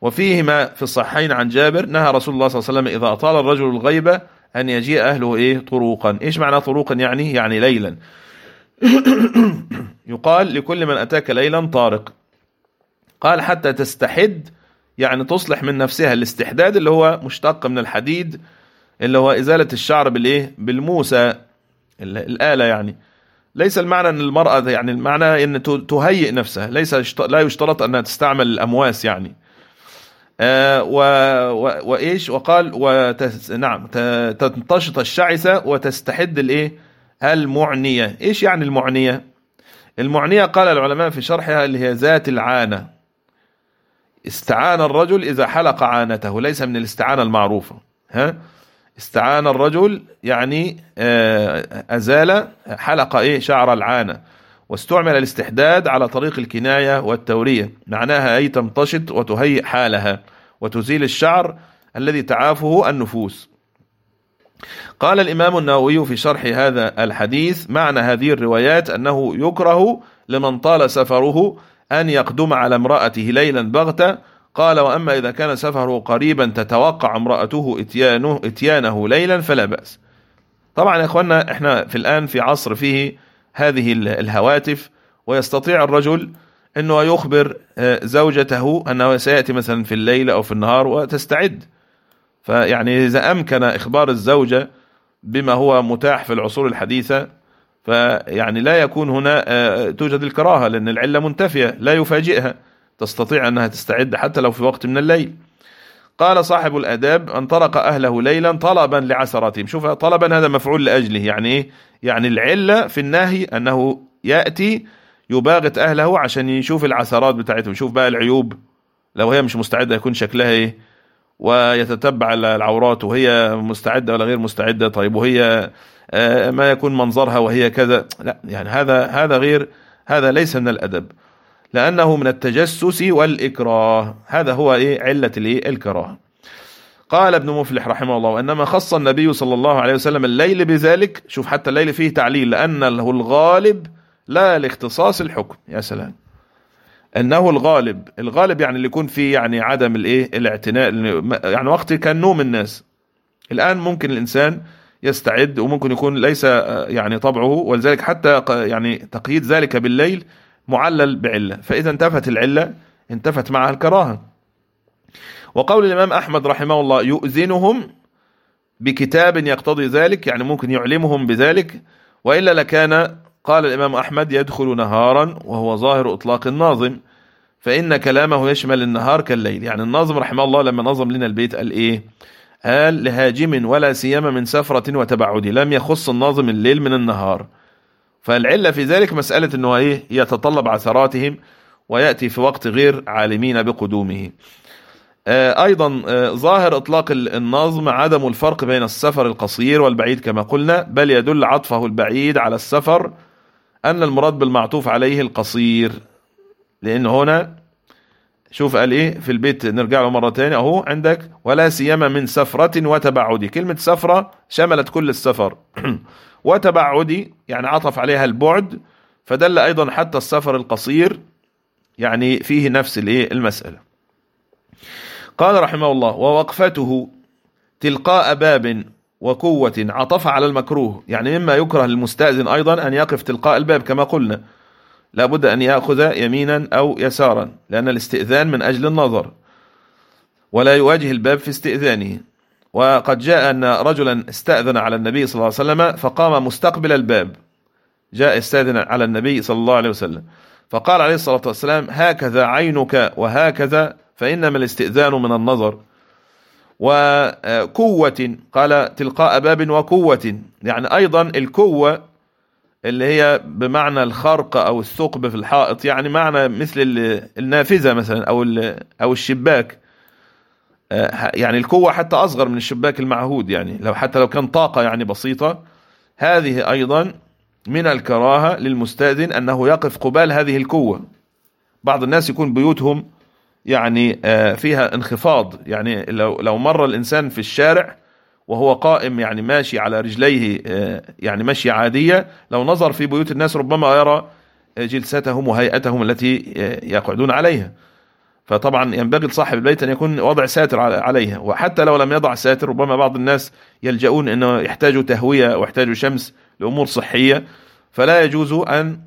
وفيهما في الصحيحين عن جابر نهى رسول الله صلى الله عليه وسلم إذا أطال الرجل الغيبة أن يجيء أهله إيه طروقا. إيش معنى طروقا يعني؟ يعني ليلا. يقال لكل من أتاك ليلا طارق. قال حتى تستحد يعني تصلح من نفسها. الاستحداد اللي هو مشتق من الحديد اللي هو إزالة الشعر بالإيه؟ بالموسى. الآلة يعني. ليس المعنى أن المرأة يعني المعنى أن تهيئ نفسها. ليس لا يشترط أنها تستعمل الأمواس يعني. و و وإيش؟ وقال وتس نعم تنتشط الشعثة وتستحد الإيه؟ المعنية. إيش يعني المعنية؟ المعنية قال العلماء في شرحها اللي هي ذات العانة. استعان الرجل إذا حلق عانته ليس من الاستعانة المعروفة. ها؟ استعان الرجل يعني آه، أزال حلق إيه؟ شعر العانة. واستعمل الاستحداد على طريق الكناية والتورية. معناها أي تمتشط وتهيئ حالها وتزيل الشعر الذي تعافه النفوس. قال الإمام النووي في شرح هذا الحديث معنى هذه الروايات أنه يكره لمن طال سفره أن يقدم على امرأته ليلا بغتة. قال وأما إذا كان سفره قريبا تتوقع امرأته إتيانه, إتيانه ليلا فلا بأس. طبعا يا أخوانا إحنا في الآن في عصر فيه هذه الهواتف ويستطيع الرجل أنه يخبر آه، زوجته أنه سيأتي مثلا في الليل أو في النهار وتستعد. فيعني إذا أمكن إخبار الزوجة بما هو متاح في العصور الحديثة فيعني لا يكون هنا آه، توجد الكراهة لأن العلة منتفية لا يفاجئها تستطيع أنها تستعد حتى لو في وقت من الليل. قال صاحب الأداب أن طرق أهله ليلا طلبا لعثراتهم شوف طلبا هذا مفعول لأجله. يعني إيه؟ يعني العلة في النهي أنه يأتي يباغت أهله عشان يشوف العثرات بتاعتهم. يشوف بقى العيوب. لو هي مش مستعدة يكون شكلها إيه؟ ويتتبع العورات وهي مستعدة ولا غير مستعدة. طيب وهي آه، ما يكون منظرها وهي كذا. لا يعني هذا هذا غير هذا ليس من الأدب. لأنه من التجسس والإكراه. هذا هو إيه؟ علة الإيه الكراهة قال ابن مفلح رحمه الله وإنما خص النبي صلى الله عليه وسلم الليل بذلك. شوف حتى الليل فيه تعليل لأنه الغالب لا لاختصاص الحكم. يا سلام. إنه الغالب. الغالب يعني اللي يكون فيه يعني عدم الإيه؟ الاعتناء. يعني وقت كان نوم الناس. الآن ممكن الإنسان يستعد وممكن يكون ليس يعني طبعه ولذلك حتى يعني تقييد ذلك بالليل معلل بعلة. فإذا انتفت العلة انتفت معها الكراهة. وقول الإمام أحمد رحمه الله يؤذنهم بكتاب يقتضي ذلك يعني ممكن يعلمهم بذلك. وإلا لكان قال الإمام أحمد يدخل نهارا وهو ظاهر إطلاق الناظم. فإن كلامه يشمل النهار كالليل. يعني الناظم رحمه الله لما نظم لنا البيت قال إيه؟ قال لهاجم ولا سيما من سفرة وتبعد. لم يخص الناظم الليل من النهار. فالعلة في ذلك مسألة أنه إيه؟ يتطلب عثراتهم ويأتي في وقت غير عالمين بقدومه. آه، أيضا آه، ظاهر إطلاق النظم عدم الفرق بين السفر القصير والبعيد كما قلنا بل يدل عطفه البعيد على السفر أن المراد بالمعطوف عليه القصير. لأن هنا شوف قال إيه؟ في البيت نرجع له مرة تانية أهو عندك ولا سيما من سفرة وتبعد. كلمة سفرة شملت كل السفر. وتبعدي يعني عطف عليها البعد فدل أيضا حتى السفر القصير يعني فيه نفس المسألة. قال رحمه الله ووقفته تلقاء باب وقوة عطف على المكروه. يعني مما يكره للمستأذن أيضا أن يقف تلقاء الباب كما قلنا. لابد أن يأخذ يمينا أو يسارا لأن الاستئذان من أجل النظر ولا يواجه الباب في استئذانه. وقد جاء أن رجلا استأذن على النبي صلى الله عليه وسلم فقام مستقبل الباب. جاء استأذن على النبي صلى الله عليه وسلم. فقال عليه الصلاة والسلام هكذا عينك وهكذا فإنما الاستئذان من النظر. وقوة قال تلقاء باب وقوة. يعني أيضا القوة اللي هي بمعنى الخرق أو الثقب في الحائط يعني معنى مثل النافذة مثلا أو أو الشباك. آه، يعني القوة حتى أصغر من الشباك المعهود يعني لو حتى لو كان طاقة يعني بسيطة. هذه أيضا من الكراهة للمستأذن أنه يقف قبال هذه القوة. بعض الناس يكون بيوتهم يعني آه، فيها انخفاض. يعني لو لو مر الإنسان في الشارع وهو قائم يعني ماشي على رجليه آه، يعني مشي عادية. لو نظر في بيوت الناس ربما يرى جلستهم وهيئتهم التي يقعدون عليها. فطبعا ينبغي لصاحب البيت أن يكون وضع ساتر عليها. وحتى لو لم يضع ساتر ربما بعض الناس يلجؤون أنه يحتاجوا تهوية ويحتاجوا شمس لأمور صحية. فلا يجوز أن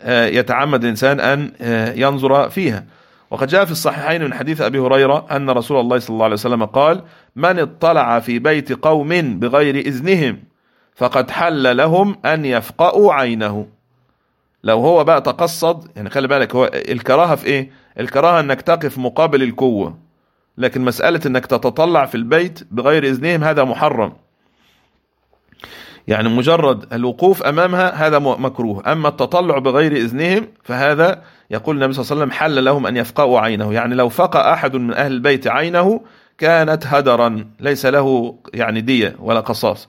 آه، يتعمد الإنسان أن آه، ينظر فيها. وقد جاء في الصحيحين من حديث أبي هريرة أن رسول الله صلى الله عليه وسلم قال من اطلع في بيت قوم بغير إذنهم فقد حل لهم أن يفقأوا عينه. لو هو بقى تقصد يعني خلي بالك هو الكراهة في إيه؟ الكراهة أنك تقف مقابل القوة. لكن مسألة أنك تتطلع في البيت بغير إذنهم هذا محرم. يعني مجرد الوقوف أمامها هذا مكروه. أما التطلع بغير إذنهم فهذا يقول النبي صلى الله عليه وسلم حل لهم أن يفقأوا عينه. يعني لو فقأ أحد من أهل البيت عينه كانت هدرا ليس له يعني دية ولا قصاص.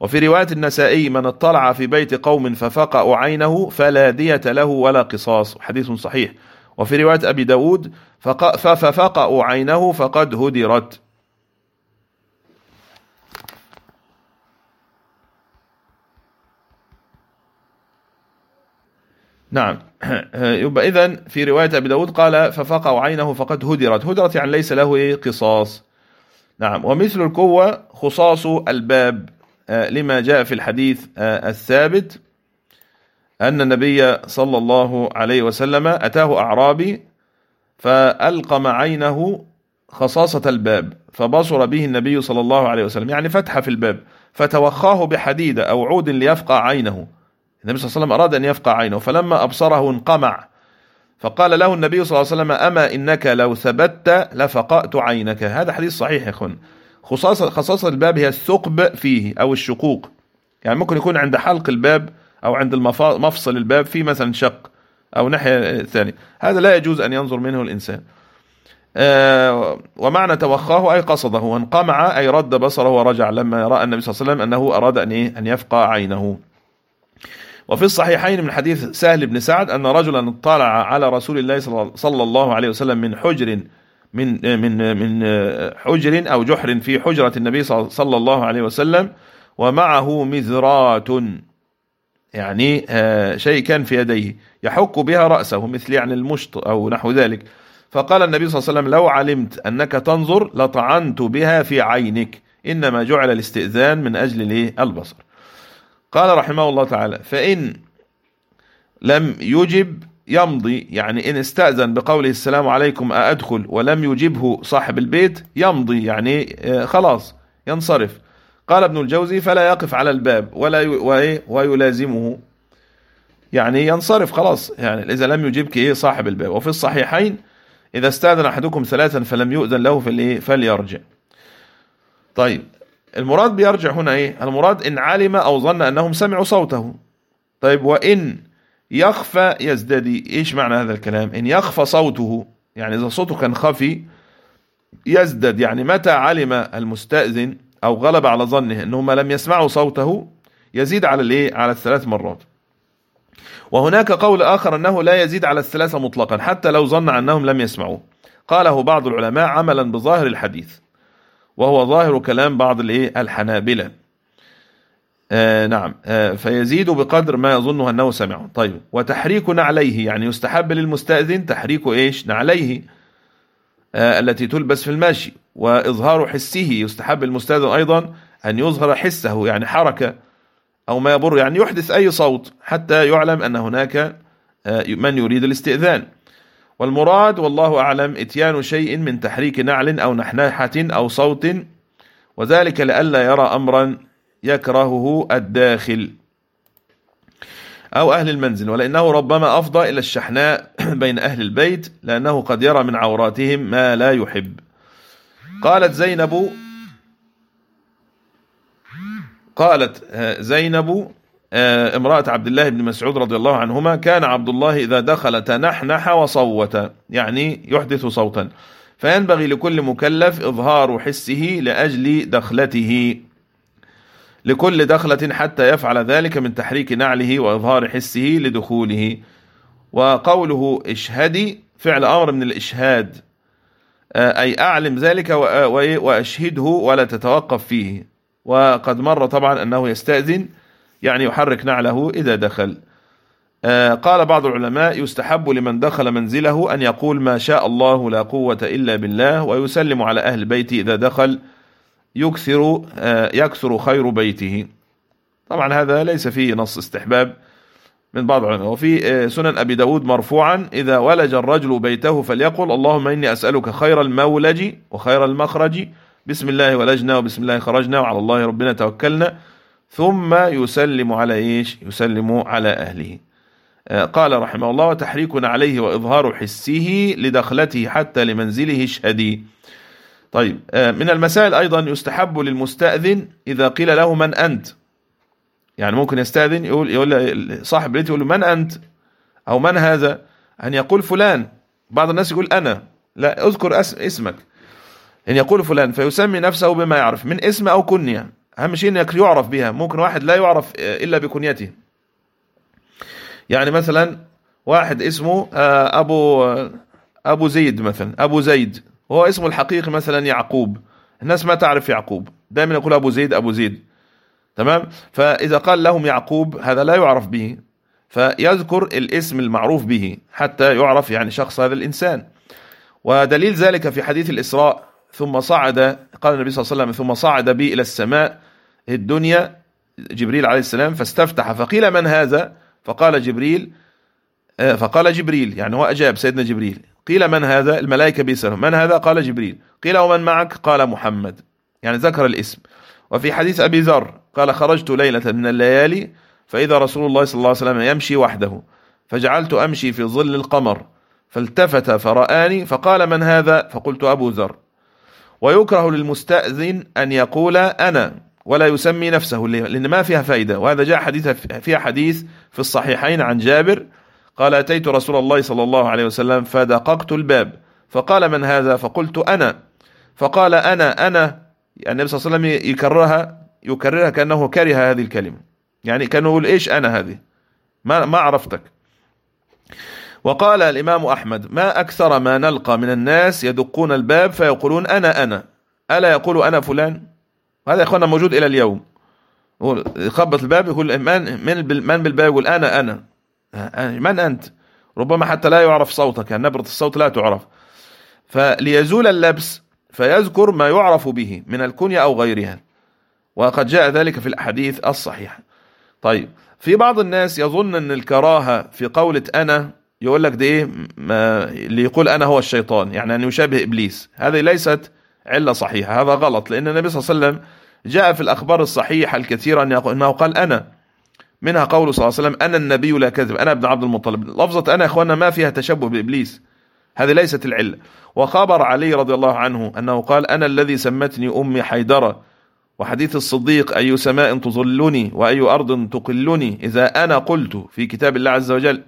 وفي رواية النسائي من اطلع في بيت قوم ففقأوا عينه فلا دية له ولا قصاص. حديث صحيح. وفي رواية أبي داود ففقأوا عينه فقد هدرت. نعم. يبقى إذن في رواية أبي داود قال ففقع عينه فقد هدرت. هدرت يعني ليس له قصاص. نعم. ومثل القوة خصاص الباب. آه، لما جاء في الحديث آه، الثابت أن النبي صلى الله عليه وسلم أتاه أعرابي فألقم عينه خصاصة الباب فبصر به النبي صلى الله عليه وسلم يعني فتح في الباب فتوخاه بحديدة أو عود ليفقع عينه. النبي صلى الله عليه وسلم أراد أن يفقع عينه فلما أبصره انقمع. فقال له النبي صلى الله عليه وسلم أما إنك لو ثبت لفقأت عينك. هذا حديث صحيح يا أخوان. خصاصة, خصاصة الباب هي الثقب فيه أو الشقوق. يعني ممكن يكون عند حلق الباب أو عند مفصل الباب في مثلا شق أو ناحية ثانية. هذا لا يجوز أن ينظر منه الإنسان. آه ومعنى توخاه أي قصده. وانقمع أي رد بصره ورجع لما رأى النبي صلى الله عليه وسلم أنه أراد أن, يفقى عينه. وفي الصحيحين من حديث سهل بن سعد أن رجلا اطلع على رسول الله صلى الله عليه وسلم من حجر من من من حجر أو جحر في حجرة النبي صلى الله عليه وسلم ومعه مذرات يعني آه، شيء كان في يديه يحك بها رأسه مثل يعني المشط أو نحو ذلك. فقال النبي صلى الله عليه وسلم لو علمت أنك تنظر لطعنت بها في عينك إنما جعل الاستئذان من أجل البصر. قال رحمه الله تعالى فإن لم يجب يمضي يعني إن استأذن بقوله السلام عليكم أأدخل ولم يجبه صاحب البيت يمضي يعني آه، خلاص ينصرف. قال ابن الجوزي فلا يقف على الباب ولا ويلازمه. يعني ينصرف خلاص يعني إذا لم يجبك إيه صاحب الباب. وفي الصحيحين إذا استأذن أحدكم ثلاثا فلم يؤذن له فليرجع. طيب المراد بيرجع هنا إيه؟ المراد إن علم أو ظن أنهم سمعوا صوته. طيب وإن يخفى يزددي إيش معنى هذا الكلام؟ إن يخفى صوته يعني إذا صوته كان خفي يزدد يعني متى علم المستأذن أو غلب على ظنه أنهم لم يسمعوا صوته يزيد على الإيه؟ على الثلاث مرات. وهناك قول آخر أنه لا يزيد على الثلاثه مطلقا حتى لو ظن أنهم لم يسمعوه قاله بعض العلماء عملا بظاهر الحديث. وهو ظاهر كلام بعض الايه الحنابلة. آه نعم. آه فيزيد بقدر ما يظنه أنه سمعه. طيب وتحريك نعليه يعني يستحب للمستأذن تحريك إيش؟ نعليه آه التي تلبس في المشي وإظهار حسه يستحب المستأذن أيضا أن يظهر حسه يعني حركة أو ما يبر يعني يحدث أي صوت حتى يعلم أن هناك آه، من يريد الاستئذان. والمراد والله أعلم إتيان شيء من تحريك نعل أو نحناحة أو صوت وذلك لئلا يرى أمرا يكرهه الداخل أو أهل المنزل ولأنه ربما أفضى إلى الشحناء بين أهل البيت لأنه قد يرى من عوراتهم ما لا يحب. قالت زينب قالت زينب آه، امرأة عبد الله بن مسعود رضي الله عنهما كان عبد الله إذا دخل تنحنح وصوت يعني يحدث صوتا. فينبغي لكل مكلف إظهار حسه لأجل دخلته. لكل دخلة حتى يفعل ذلك من تحريك نعله وإظهار حسه لدخوله. وقوله اشهدي فعل أمر من الإشهاد. آه، أي أعلم ذلك وأشهده ولا تتوقف فيه. وقد مر طبعا أنه يستأذن يعني يحرك نعله إذا دخل. آه، قال بعض العلماء يستحب لمن دخل منزله أن يقول ما شاء الله لا قوة إلا بالله ويسلم على أهل بيته إذا دخل يكثر آه، يكثر خير بيته. طبعا هذا ليس فيه نص استحباب من بعض العلماء. وفي آه، سنن أبي داود مرفوعا إذا ولج الرجل بيته فليقل اللهم إني أسألك خير المولج وخير المخرج. بسم الله ولجنا وبسم الله خرجنا وعلى الله ربنا توكلنا. ثم يسلم على إيش؟ يسلم على أهله. آه، قال رحمه الله وتحريك عليه وإظهار حسه لدخلته حتى لمنزله اشهدي طيب آه، من المسائل أيضا يستحب للمستأذن إذا قيل له من أنت؟ يعني ممكن يستأذن يقول يقول صاحب بيته يقول من أنت؟ أو من هذا؟ أن يقول فلان. بعض الناس يقول أنا. لا اذكر اسمك. أن يقول فلان. فيسمي نفسه بما يعرف من اسم أو كنية. أهم شيء أنك يعرف بها. ممكن واحد لا يعرف إلا بكنيته. يعني مثلا واحد اسمه آه، أبو أبو زيد مثلا أبو زيد. وهو اسمه الحقيقي مثلا يعقوب. الناس ما تعرف يعقوب. دائما يقول أبو زيد أبو زيد. تمام؟ فإذا قال لهم يعقوب هذا لا يعرف به. فيذكر الاسم المعروف به حتى يعرف يعني شخص هذا الإنسان. ودليل ذلك في حديث الإسراء ثم صعد قال النبي صلى الله عليه وسلم ثم صعد بي إلى السماء الدنيا جبريل عليه السلام فاستفتح فقيل من هذا؟ فقال جبريل آه، فقال جبريل يعني هو أجاب سيدنا جبريل. قيل من هذا؟ الملائكة بيسألهم من هذا؟ قال جبريل. قيل ومن معك؟ قال محمد. يعني ذكر الاسم. وفي حديث أبي ذر قال خرجت ليلة من الليالي فإذا رسول الله صلى الله عليه وسلم يمشي وحده فجعلت أمشي في ظل القمر فالتفت فرآني فقال من هذا؟ فقلت أبو ذر. ويكره للمستأذن أن يقول أنا. ولا يسمي نفسه لأن ما فيها فائدة. وهذا جاء حديث فيها حديث في الصحيحين عن جابر. قال أتيت رسول الله صلى الله عليه وسلم فدققت الباب. فقال من هذا؟ فقلت أنا. فقال أنا أنا. يعني النبي صلى الله عليه وسلم يكررها يكررها كأنه كره هذه الكلمة. يعني كان يقول إيش أنا هذه؟ ما ما عرفتك. وقال الإمام أحمد ما أكثر ما نلقى من الناس يدقون الباب فيقولون أنا أنا. ألا يقول أنا فلان؟ هذا يا إخوانا موجود إلى اليوم. يخبط الباب يقول من من من بالباب يقول أنا أنا. من أنت؟ ربما حتى لا يعرف صوتك يعني نبرة الصوت لا تعرف. فليزول اللبس فيذكر ما يعرف به من الكنية أو غيرها. وقد جاء ذلك في الأحاديث الصحيحة. طيب في بعض الناس يظن أن الكراهة في قولة أنا يقول لك ده إيه؟ اللي يقول أنا هو الشيطان يعني أن يشابه إبليس. هذه ليست علة صحيحة هذا غلط لأن النبي صلى الله عليه وسلم جاء في الأخبار الصحيحة الكثيرة أنه قال أنا منها قوله صلى الله عليه وسلم أنا النبي لا كذب أنا ابن عبد المطلب. لفظة أنا أخوانا ما فيها تشبه بإبليس هذه ليست العلة. وخبر علي رضي الله عنه أنه قال أنا الذي سمتني أمي حيدرة وحديث الصديق أي سماء تظلني وأي أرض تقلني إذا أنا قلت في كتاب الله عز وجل.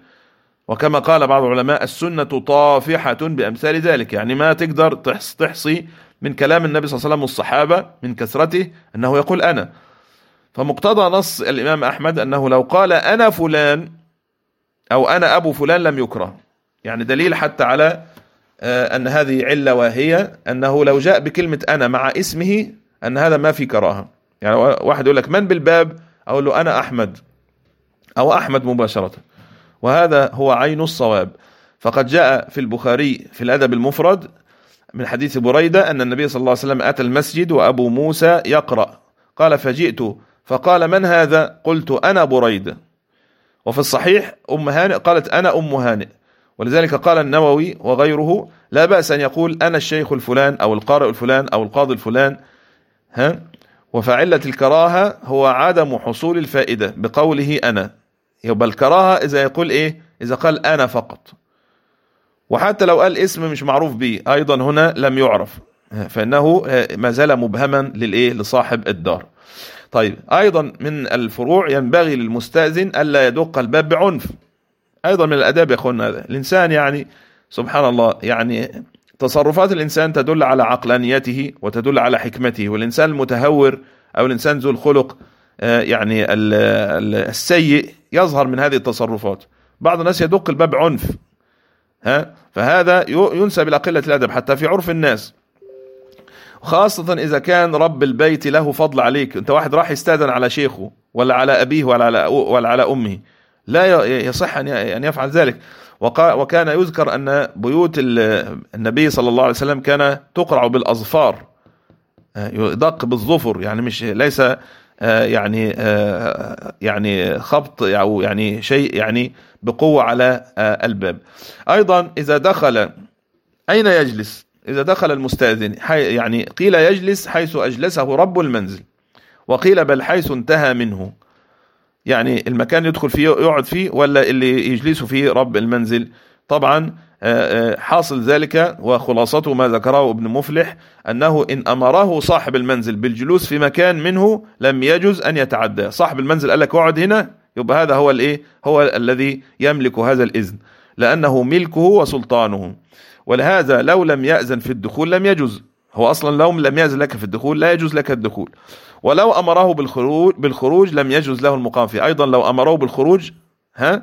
وكما قال بعض العلماء السنة طافحة بأمثال ذلك يعني ما تقدر تحصي من كلام النبي صلى الله عليه وسلم والصحابة من كثرته أنه يقول أنا. فمقتضى نص الإمام أحمد أنه لو قال أنا فلان أو أنا أبو فلان لم يكره. يعني دليل حتى على آه، أن هذه علة وهي أنه لو جاء بكلمة أنا مع اسمه أن هذا ما في كراهة. يعني واحد يقول لك من بالباب؟ أقول له أنا أحمد. أو أحمد مباشرة. وهذا هو عين الصواب. فقد جاء في البخاري في الأدب المفرد من حديث بريدة أن النبي صلى الله عليه وسلم أتى المسجد وأبو موسى يقرأ. قال فجئت. فقال من هذا؟ قلت أنا بريدة وفي الصحيح أم هانئ قالت أنا أم هانئ. ولذلك قال النووي وغيره لا بأس أن يقول أنا الشيخ الفلان أو القارئ الفلان أو القاضي الفلان. ها؟ وفعلة الكراهة هو عدم حصول الفائدة بقوله أنا. يبقى الكراهة إذا يقول إيه؟ إذا قال أنا فقط. وحتى لو قال اسم مش معروف به أيضا هنا لم يعرف. فإنه ما زال مبهما للإيه؟ لصاحب الدار. طيب أيضا من الفروع ينبغي للمستأذن ألا يدق الباب بعنف. أيضا من الأداب يا هذا. الإنسان يعني سبحان الله يعني تصرفات الإنسان تدل على عقلانيته وتدل على حكمته. والإنسان المتهور أو الإنسان ذو الخلق آه، يعني السيء يظهر من هذه التصرفات. بعض الناس يدق الباب عنف. ها؟ فهذا ينسب إلى قلة الأدب حتى في عرف الناس. خاصة إذا كان رب البيت له فضل عليك. أنت واحد راح يستأذن على شيخه ولا على أبيه ولا على, ولا على أمه. لا يصح أن يفعل ذلك. وكان يذكر أن بيوت النبي صلى الله عليه وسلم كان تقرع بالأظفار. يدق بالظفر يعني مش ليس يعني يعني خبط أو يعني شيء يعني بقوة على الباب. أيضا إذا دخل أين يجلس؟ إذا دخل المستأذن يعني قيل يجلس حيث أجلسه رب المنزل وقيل بل حيث انتهى منه. يعني المكان يدخل فيه يقعد فيه ولا اللي يجلس فيه رب المنزل؟ طبعا آه، آه، حاصل ذلك وخلاصته ما ذكره ابن مفلح أنه إن أمره صاحب المنزل بالجلوس في مكان منه لم يجوز أن يتعدى. صاحب المنزل قال لك اقعد هنا يبقى هذا هو الإيه؟ هو الذي يملك هذا الإذن لأنه ملكه وسلطانه. ولهذا لو لم يأذن في الدخول لم يجوز. هو أصلا لو لم يأذن لك في الدخول لا يجوز لك الدخول. ولو أمره بالخروج, بالخروج لم يجوز له المقام فيه. أيضا لو أمره بالخروج ها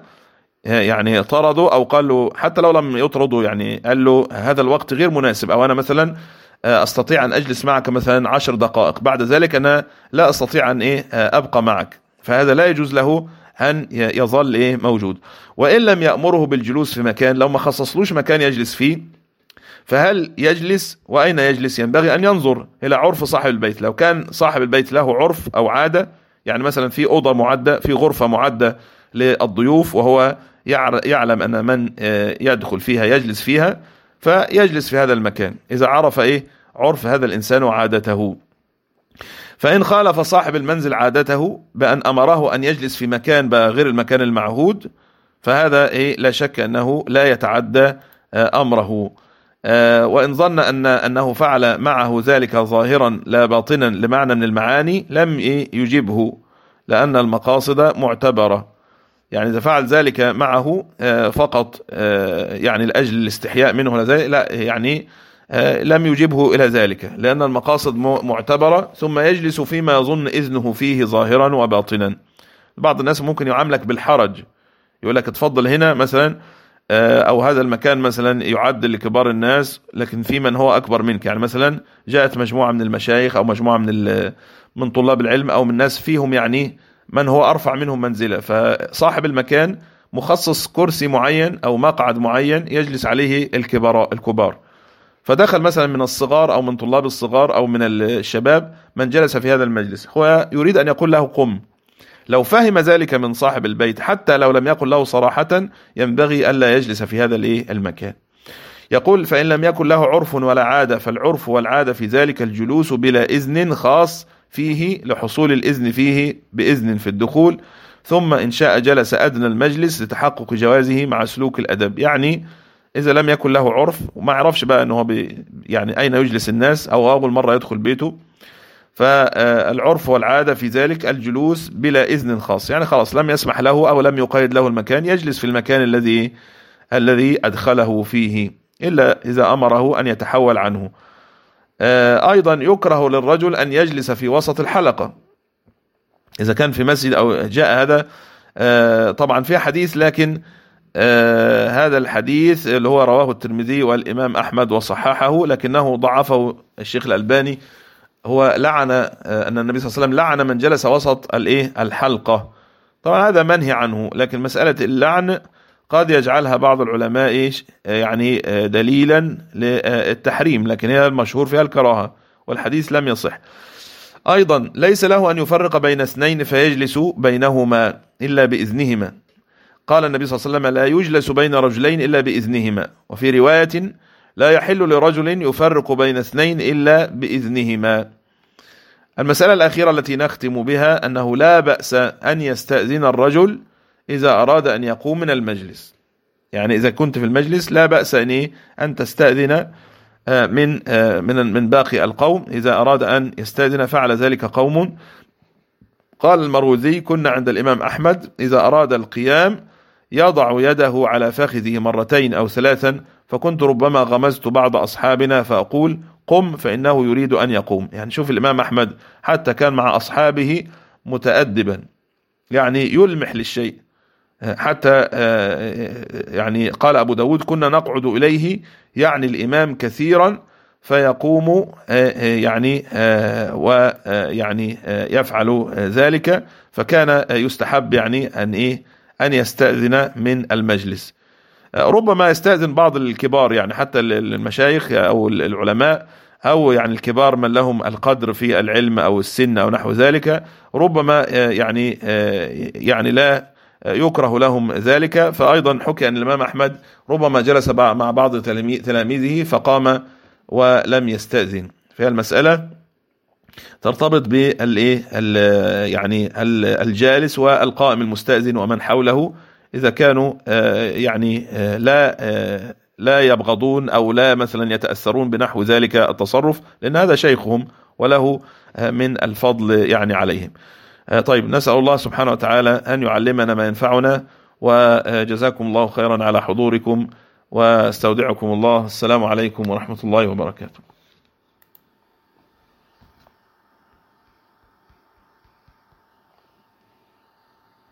يعني طردوا أو قال له حتى لو لم يطردوا يعني قال له هذا الوقت غير مناسب أو أنا مثلا آه، أستطيع أن أجلس معك مثلا عشر دقائق. بعد ذلك أنا لا أستطيع أن إيه آه، أبقى معك. فهذا لا يجوز له أن يظل إيه موجود. وإن لم يأمره بالجلوس في مكان لو ما خصصلوش مكان يجلس فيه فهل يجلس؟ وأين يجلس؟ ينبغي أن ينظر إلى عرف صاحب البيت. لو كان صاحب البيت له عرف أو عادة يعني مثلا في أوضة معدة في غرفة معدة للضيوف وهو يعلم أن من آه، يدخل فيها يجلس فيها فيجلس في هذا المكان. إذا عرف إيه؟ عرف هذا الإنسان وعادته فإن خالف صاحب المنزل عادته بأن أمره أن يجلس في مكان غير المكان المعهود فهذا إيه؟ لا شك أنه لا يتعدى آه، أمره. آه، وإن ظن أن أنه فعل معه ذلك ظاهرا لا باطنا لمعنى من المعاني لم إيه؟ يجبه لأن المقاصد معتبرة. يعني إذا فعل ذلك معه آه، فقط آه، يعني لأجل الاستحياء منه ذلك لا يعني آه، لم يجبه إلى ذلك لأن المقاصد معتبرة ثم يجلس فيما يظن إذنه فيه ظاهرا وباطنا. بعض الناس ممكن يعاملك بالحرج يقول لك اتفضل هنا مثلا أو هذا المكان مثلا يعد لكبار الناس لكن في من هو أكبر منك. يعني مثلا جاءت مجموعة من المشايخ أو مجموعة من من طلاب العلم أو من ناس فيهم يعني من هو أرفع منهم منزلة. فصاحب المكان مخصص كرسي معين أو مقعد معين يجلس عليه الكبار الكبار. فدخل مثلا من الصغار أو من طلاب الصغار أو من الشباب من جلس في هذا المجلس. هو يريد أن يقول له قم. لو فهم ذلك من صاحب البيت حتى لو لم يقل له صراحة ينبغي ألا يجلس في هذا المكان. يقول فإن لم يكن له عرف ولا عادة فالعرف والعادة في ذلك الجلوس بلا إذن خاص فيه لحصول الإذن فيه بإذن في الدخول ثم إن شاء جلس أدنى المجلس لتحقق جوازه مع سلوك الأدب. يعني إذا لم يكن له عرف وما يعرفش بقى أنه يعني أين يجلس الناس أو أول مرة يدخل بيته. فالعرف والعادة في ذلك الجلوس بلا إذن خاص. يعني خلاص لم يسمح له أو لم يقيد له المكان يجلس في المكان الذي الذي أدخله فيه إلا إذا أمره أن يتحول عنه. آه، أيضا يكره للرجل أن يجلس في وسط الحلقة. إذا كان في مسجد أو جاء هذا آه، طبعا في حديث لكن آه، هذا الحديث اللي هو رواه الترمذي والإمام أحمد وصححه لكنه ضعفه الشيخ الألباني. هو لعن أن النبي صلى الله عليه وسلم لعن من جلس وسط الإيه؟ الحلقة. طبعا هذا منهي عنه لكن مسألة اللعن قد يجعلها بعض العلماء يعني دليلا للتحريم لكن هي المشهور فيها الكراهة والحديث لم يصح. أيضا ليس له أن يفرق بين اثنين فيجلس بينهما إلا بإذنهما. قال النبي صلى الله عليه وسلم لا يجلس بين رجلين إلا بإذنهما. وفي رواية لا يحل لرجل يفرق بين اثنين إلا بإذنهما. المسألة الأخيرة التي نختم بها أنه لا بأس أن يستأذن الرجل إذا أراد أن يقوم من المجلس. يعني إذا كنت في المجلس لا بأس أن؟ أن تستأذن آه، من آه، من من باقي القوم. إذا أراد أن يستأذن فعل ذلك قوم. قال المروذي كنا عند الإمام أحمد. إذا أراد القيام يضع يده على فخذه مرتين أو ثلاثا فكنت ربما غمزت بعض أصحابنا فأقول قم فإنه يريد أن يقوم. يعني شوف الإمام أحمد حتى كان مع أصحابه متأدبا. يعني يلمح للشيء. حتى آه، آه، يعني قال أبو داود كنا نقعد إليه يعني الإمام كثيرا فيقوم آه، يعني ويعني يفعل ذلك فكان يستحب يعني أن إيه أن يستأذن من المجلس. ربما يستأذن بعض الكبار يعني حتى المشايخ أو العلماء أو يعني الكبار من لهم القدر في العلم أو السن أو نحو ذلك ربما يعني يعني لا يكره لهم ذلك. فأيضا حكي أن الإمام أحمد ربما جلس مع بعض تلاميذه فقام ولم يستأذن. في المسألة ترتبط بالإيه؟ يعني الجالس والقائم المستأذن ومن حوله. إذا كانوا يعني لا لا يبغضون أو لا مثلا يتأثرون بنحو ذلك التصرف لأن هذا شيخهم وله من الفضل يعني عليهم. طيب نسأل الله سبحانه وتعالى أن يعلمنا ما ينفعنا وجزاكم الله خيرا على حضوركم واستودعكم الله. السلام عليكم ورحمة الله وبركاته.